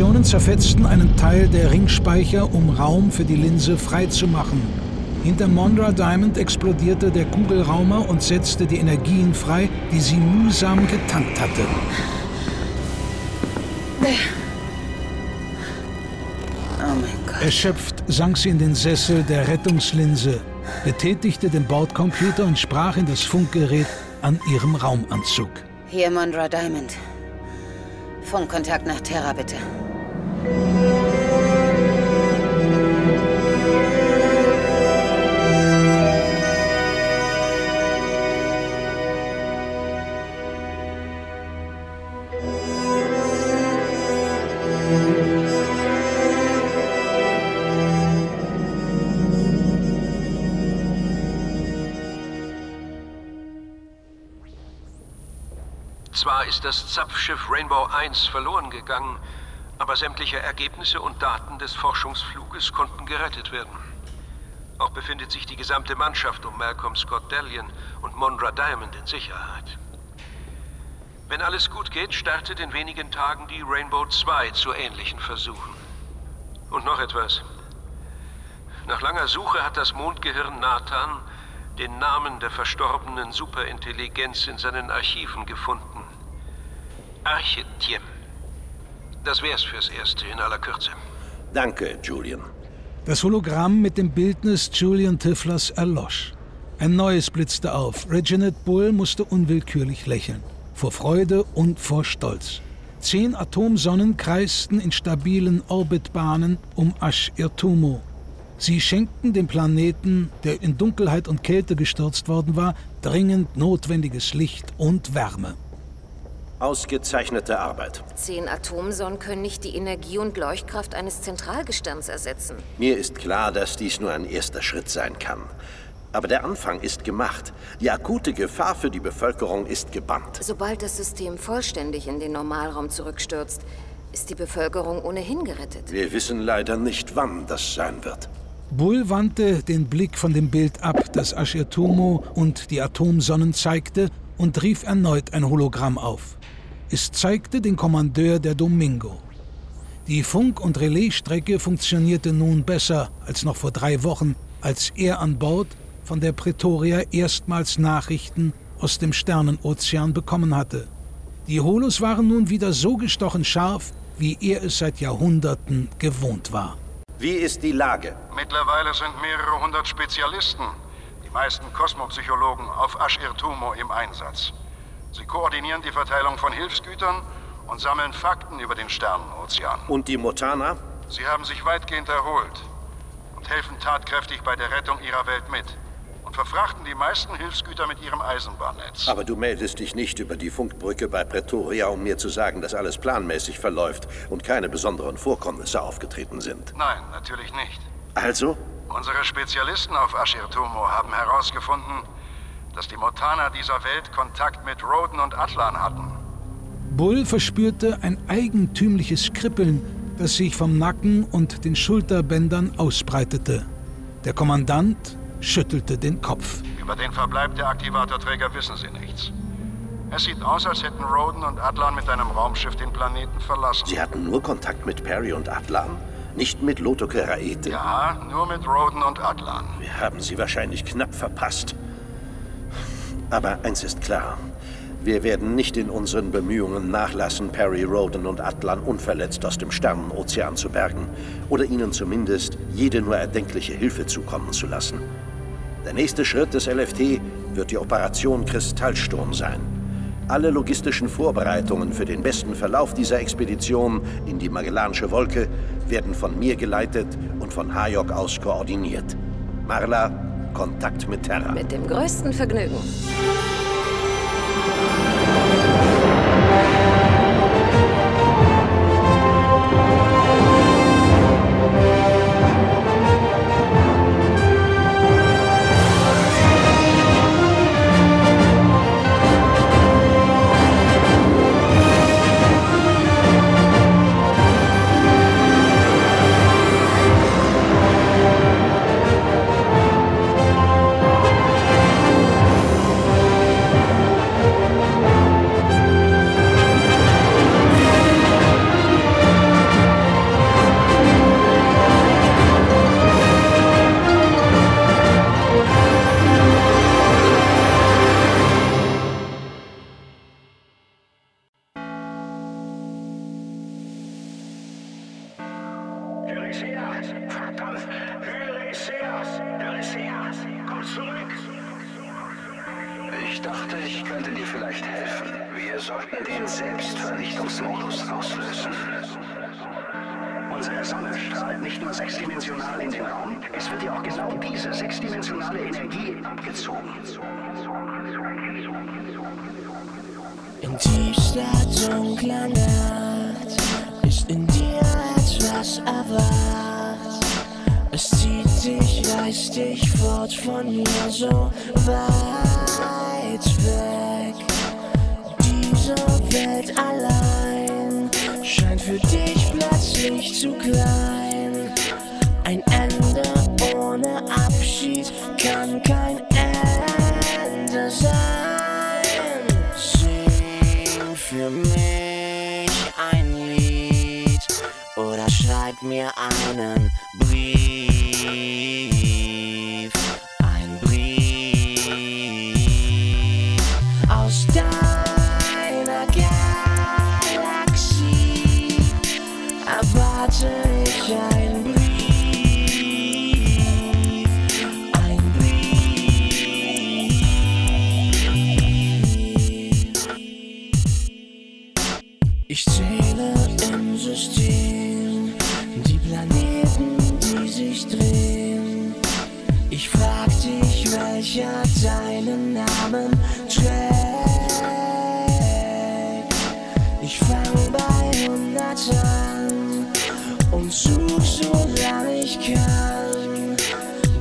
Detonationen zerfetzten einen Teil der Ringspeicher, um Raum für die Linse freizumachen. Hinter Mondra Diamond explodierte der Kugelraumer und setzte die Energien frei, die sie mühsam getankt hatte. Erschöpft sank sie in den Sessel der Rettungslinse, betätigte den Bordcomputer und sprach in das Funkgerät an ihrem Raumanzug. Hier Mondra Diamond. Funkkontakt nach Terra, bitte. Zwar ist das Zapfschiff Rainbow 1 verloren gegangen, aber sämtliche Ergebnisse und Daten des Forschungsfluges konnten gerettet werden. Auch befindet sich die gesamte Mannschaft um Malcolm Scott Dalian und Mondra Diamond in Sicherheit. Wenn alles gut geht, startet in wenigen Tagen die Rainbow 2 zu ähnlichen Versuchen. Und noch etwas. Nach langer Suche hat das Mondgehirn Nathan den Namen der verstorbenen Superintelligenz in seinen Archiven gefunden. Archetiem. Das wär's fürs Erste in aller Kürze. Danke, Julian. Das Hologramm mit dem Bildnis Julian Tifflers erlosch. Ein neues blitzte auf. Reginald Bull musste unwillkürlich lächeln. Vor Freude und vor Stolz. Zehn Atomsonnen kreisten in stabilen Orbitbahnen um Ash-Irtumo. Sie schenkten dem Planeten, der in Dunkelheit und Kälte gestürzt worden war, dringend notwendiges Licht und Wärme. Ausgezeichnete Arbeit. Zehn Atomsonnen können nicht die Energie und Leuchtkraft eines Zentralgestirns ersetzen. Mir ist klar, dass dies nur ein erster Schritt sein kann. Aber der Anfang ist gemacht. Die akute Gefahr für die Bevölkerung ist gebannt. Sobald das System vollständig in den Normalraum zurückstürzt, ist die Bevölkerung ohnehin gerettet. Wir wissen leider nicht, wann das sein wird. Bull wandte den Blick von dem Bild ab, das Ashirtumo und die Atomsonnen zeigte, und rief erneut ein Hologramm auf. Es zeigte den Kommandeur der Domingo. Die Funk- und Relaisstrecke funktionierte nun besser als noch vor drei Wochen, als er an Bord von der Pretoria erstmals Nachrichten aus dem Sternenozean bekommen hatte. Die Holos waren nun wieder so gestochen scharf, wie er es seit Jahrhunderten gewohnt war. Wie ist die Lage? Mittlerweile sind mehrere hundert Spezialisten, die meisten Kosmopsychologen, auf Asch-Irtumo im Einsatz. Sie koordinieren die Verteilung von Hilfsgütern und sammeln Fakten über den Sternenozean. Und die Motana? Sie haben sich weitgehend erholt und helfen tatkräftig bei der Rettung ihrer Welt mit und verfrachten die meisten Hilfsgüter mit ihrem Eisenbahnnetz. Aber du meldest dich nicht über die Funkbrücke bei Pretoria, um mir zu sagen, dass alles planmäßig verläuft und keine besonderen Vorkommnisse aufgetreten sind. Nein, natürlich nicht. Also? Unsere Spezialisten auf Ashirtumo haben herausgefunden, dass die Motana dieser Welt Kontakt mit Roden und Atlan hatten. Bull verspürte ein eigentümliches Kribbeln, das sich vom Nacken und den Schulterbändern ausbreitete. Der Kommandant schüttelte den Kopf. Über den Verbleib der Aktivatorträger wissen sie nichts. Es sieht aus, als hätten Roden und Atlan mit einem Raumschiff den Planeten verlassen. Sie hatten nur Kontakt mit Perry und Atlan? Nicht mit Loto Keraete? Ja, nur mit Roden und Atlan. Wir haben sie wahrscheinlich knapp verpasst. Aber eins ist klar. Wir werden nicht in unseren Bemühungen nachlassen, Perry, Roden und Atlan unverletzt aus dem Sternenozean zu bergen oder ihnen zumindest jede nur erdenkliche Hilfe zukommen zu lassen. Der nächste Schritt des LFT wird die Operation Kristallsturm sein. Alle logistischen Vorbereitungen für den besten Verlauf dieser Expedition in die Magellanische Wolke werden von mir geleitet und von Hayok aus koordiniert. Marla, Kontakt mit Terra. Mit dem größten Vergnügen.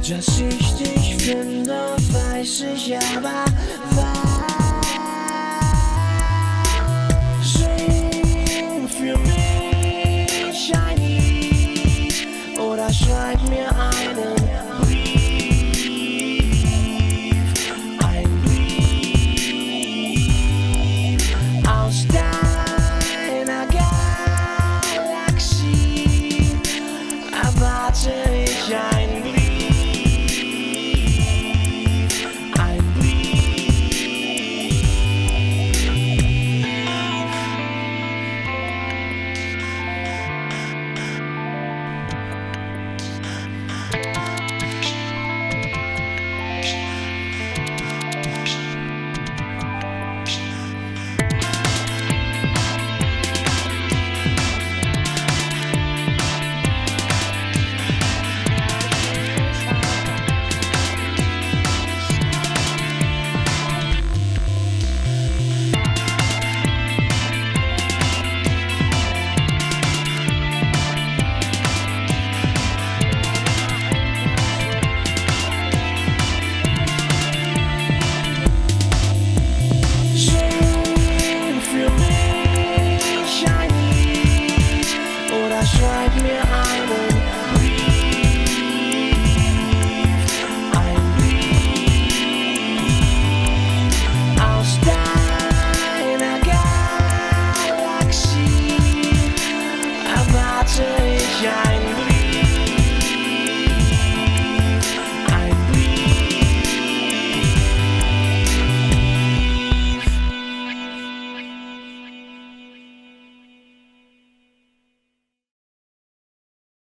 Dass ich dich finde, weiß ich aber,